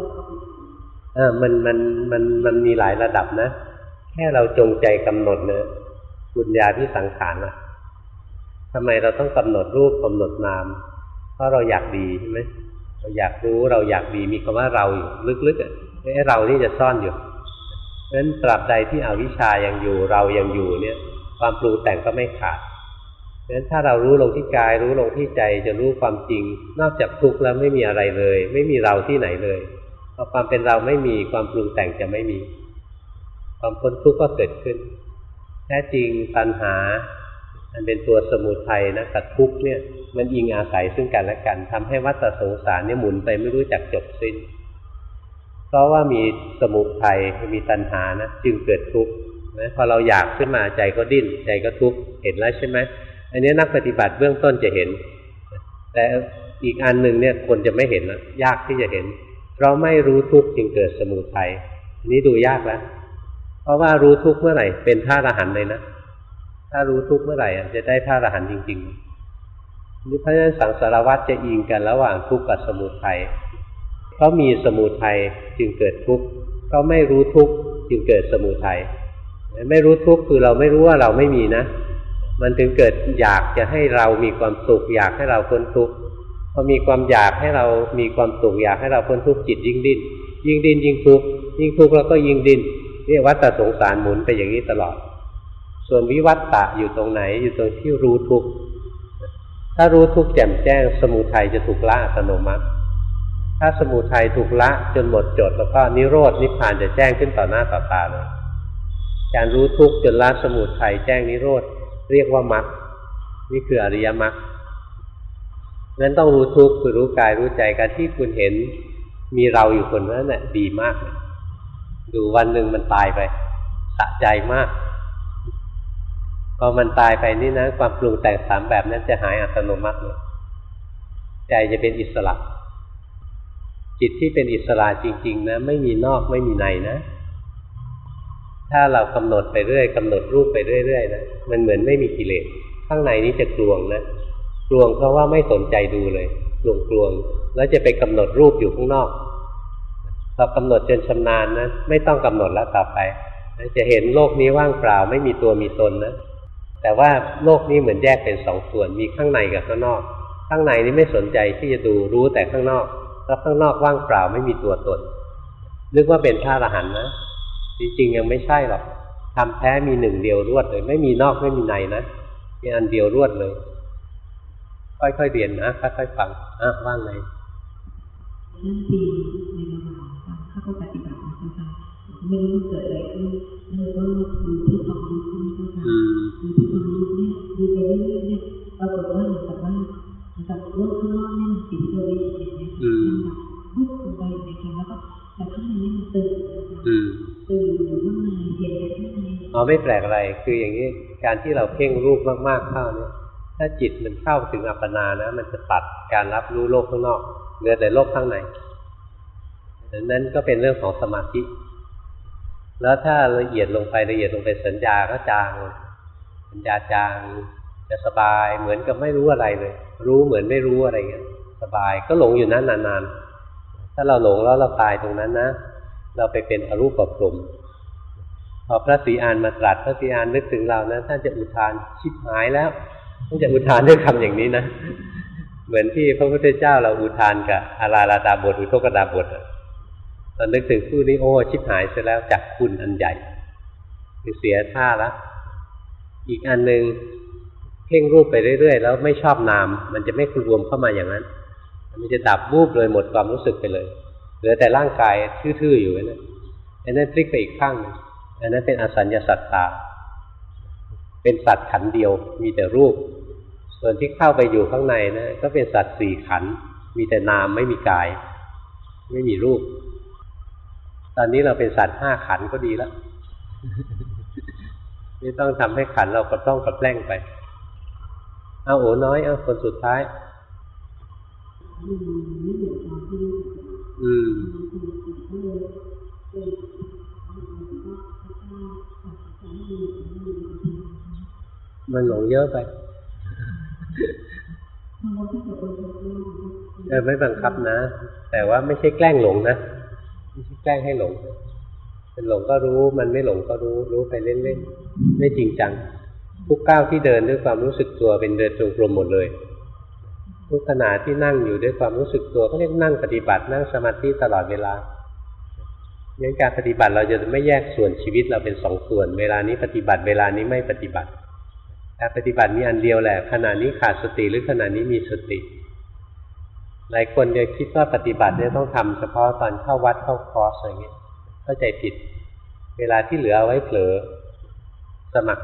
เออมันมันมันมันมีหลายระดับนะ แค่เราจงใจกำหนดเนะบุญญาที่สังขารนะทำไมเราต้องกำหนดรูปกำหนดนาม เพราะเราอยากดีใช่ไหมเราอยากรู้เราอยากดีมีคำว่าเราอยู่ลึกๆอะไอ้เรานี่จะซ่อนอยู่เพราะฉะนั้นตราบใดที่อวิชายังอยู่เรายังอยู่เนี่ย ความปรุงแต่งก็ไม่ขาด ฉะนั้นถ้าเรารู้ลงที่กาย รู้ลงที่ใจจะรู้ความจริง นอกจากทุกข์แล้วไม่มีอะไรเลย ไม่มีเราที่ไหนเลยพอความเป็นเราไม่มีความปรุงแต่งจะไม่มี ความพ้นทุกข์ก็เกิดขึ้น แท้จริงตัณหาอันเป็นตัวสมุทัยนะกับทุกข์เนี่ย มันอิงอาศัยซึ่งกันและกันทำให้วัฏสงสารเนี่ยหมุนไปไม่รู้จักจบสิ้น เพราะว่ามีสมุทัยมีตัณหานะจึงเกิดทุกข์นะพอเราอยากขึ้นมาใจก็ดิ้น ใจก็ทุกข์เห็นแล้วใช่ไหม อันนี้นักปฏิบัติเบื้องต้นจะเห็น แต่อีกอันหนึ่งเนี่ยคนจะไม่เห็นนะยากที่จะเห็น เพราะไม่รู้ทุกข์จึงเกิดสมุทัยอันนี้ดูยากแล้วเพราะว่ารู้ทุกข์เมื่อไหร่เป็นท่าอรหันต์เลยนะถ้ารู้ทุกข์เมื่อไหร่จะได้ท่าอรหันต์จริงๆนี่เพราะฉะนั้นสังสารวัฏจะอิงกันระหว่างทุกข์กับสมุทัยเพราะมีสมุทัยจึงเกิดทุกข์เพราะไม่รู้ทุกข์จึงเกิดสมุทัยไม่รู้ทุกข์คือเราไม่รู้ว่าเราไม่มีนะ มันถึงเกิดอยากจะให้เรามีความสุข อยากให้เราพ้นทุกข์พอมีความอยากให้เรามีความสุขอยากให้เราพ้นทุกข์จิตยิ่งดิ้นยิ่งดิ้นยิ่งทุกข์ยิ่งทุกข์แล้วก็ยิ่งดิ้นเรียกวัฏสงสารหมุนไปอย่างนี้ตลอด ส่วนวิวัตตะอยู่ตรงไหนอยู่ตรงที่รู้ทุกข์ถ้ารู้ทุกข์แจ่มแจ้ง สมุทัยจะถูกละอัตโนมัติ ถ้าสมุทัยถูกละจนหมดจด แล้วก็นิโรดนิพพานจะแจ้งขึ้นต่อหน้าต่อตาเลยการรู้ทุกข์จนละสมุทัยแจ้งนิโรธ เรียกว่ามรรคนี่คืออริยมรรคนั้นต้องรู้ทุกข์คือรู้กายรู้ใจการที่คุณเห็นมีเราอยู่คนนั้นน่ะดีมากเลยดูวันหนึ่งมันตายไปสะใจมาก พอมันตายไปนี่นะ ความปรุงแต่งสามแบบนั้นจะหายอัตโนมัติเลยใจจะเป็นอิสระ จิตที่เป็นอิสระจริง ๆ นะ ไม่มีนอกไม่มีในนะ ถ้าเรากำหนดไปเรื่อยกำหนดรูปไปเรื่อยๆนะมันเหมือนไม่มีกิเลสข้างในนี้จะกลวงนะกลวงเพราะว่าไม่สนใจดูเลยกลวงกลวงแล้วจะไปกำหนดรูปอยู่ข้างนอกพอกำหนดจนชำนาญนะไม่ต้องกำหนดแล้วต่อไปจะเห็นโลกนี้ว่างเปล่าไม่มีตัวมีตนนะแต่ว่าโลกนี้เหมือนแยกเป็นสองส่วนมีข้างในกับข้างนอก ข้างในนี้ไม่สนใจที่จะดูรู้แต่ข้างนอกแล้วข้างนอกว่างเปล่าไม่มีตัวตนนึกว่าเป็นพระอรหันต์นะ จริงๆยังไม่ใช่หรอกทำแท้มีหนึ่งเดียวรวดเลย ไม่มีนอกไม่มีในนะมีอันเดียวรวดเลย ค่อยๆเรียนนะค่อยๆฟังอะว่างไงนั่นปีในระหว่างฟังเข้าไปปฏิบัตินะคะไม่รู้เกิดอะไรขึ้นแล้วก็ดูที่ความรู้ขึ้นนะคะอืมดูที่ความรู้เนี่ยดูไปเรื่อยๆเนี่ยปรากฏว่าเหมือนกับว่าเหมือนกับโลกข้างนอกเนี่ยมันปิดตัวเองอย่างเงี้ยอืมมันแบบวุบลงไปอย่างเงี้ยแล้วก็แต่ข้างในนี่มันตื่นนะคะ คืออยู่ข้างในเห็นข้างในอ๋อไม่แปลกอะไร คืออย่างนี้การที่เราเพ่งรูปมากๆเข้าเนี่ย ถ้าจิตมันเข้าถึงอัปปนานะ มันจะตัดการรับรู้โลกข้างนอกเหลือแต่โลกข้างในดังนั้นก็เป็นเรื่องของสมาธิ แล้วถ้าละเอียดลงไปละเอียดลงไปสัญญาก็จางสัญญาจางจะสบายเหมือนกับไม่รู้อะไรเลย รู้เหมือนไม่รู้อะไรเงี้ยสบายก็หลงอยู่นั้นนานๆถ้าเราหลงแล้วเราตายตรงนั้นนะ เราไปเป็นอรูปภพรมพอพระศรีอานมาตรัสพระศรีอานนึกถึงเรานะท่านจะอุทานชิบหายแล้วท่านจะอุทานด้วยคำอย่างนี้นะเหมือนที่พระพุทธเจ้าเราอุทานกับอาราลาดาบทอุทกดาบทตอนนึกถึงผู้นี้โอ้ชิบหายเสียแล้วจากคุณอันใหญ่คือเสียท่าละอีกอันหนึ่งเพ่งรูปไปเรื่อยๆ แล้วไม่ชอบนาม มันจะไม่รวมเข้ามาอย่างนั้น มันจะดับวูบเลยหมดความรู้สึกไปเลย เหลือแต่ร่างกายทื่อๆอยู่นั่นอันนั้นพลิกไปอีกข้างนึงอันนั้นเป็นอสัญญาสัตตา เป็นสัตว์ขันเดียว มีแต่รูป ส่วนที่เข้าไปอยู่ข้างในนะก็เป็นสัตว์สี่ขัน มีแต่นามไม่มีกาย ไม่มีรูป ตอนนี้เราเป็นสัตว์ห้าขันก็ดีแล้วไม่ต้องทำให้ขันเราก็ต้องกับแกล้งไป เอาโอน้อย เอาคนสุดท้าย อืมมันหลงเยอะไปเออไม่บังคับนะ แต่ว่าไม่ใช่แกล้งหลงนะ ไม่ใช่แกล้งให้หลงเป็นหลงก็รู้ มันไม่หลงก็รู้ รู้ไปเล่นๆ ไม่จริงจัง ทุกก้าวที่เดินด้วยความรู้สึกตัวเป็นเดินจงกรมหมดเลย ทุกขณะที่นั่งอยู่ด้วยความรู้สึกตัวก็เรียกนั่งปฏิบัตินั่งสมาธิตลอดเวลางั้นการปฏิบัติเราจะไม่แยกส่วนชีวิตเราเป็นสองส่วน เวลานี้ปฏิบัติเวลานี้ไม่ปฏิบัติการปฏิบัติมีอันเดียวแหละขณะนี้ขาดสติหรือขณะนี้มีสติ หลายคนจะคิดว่าปฏิบัติเนี่ยต้องทำเฉพาะตอนเข้าวัดเข้าคอร์สอะไรเงี้ยเข้าใจผิด เวลาที่เหลือเอาไว้เผลอสมัคร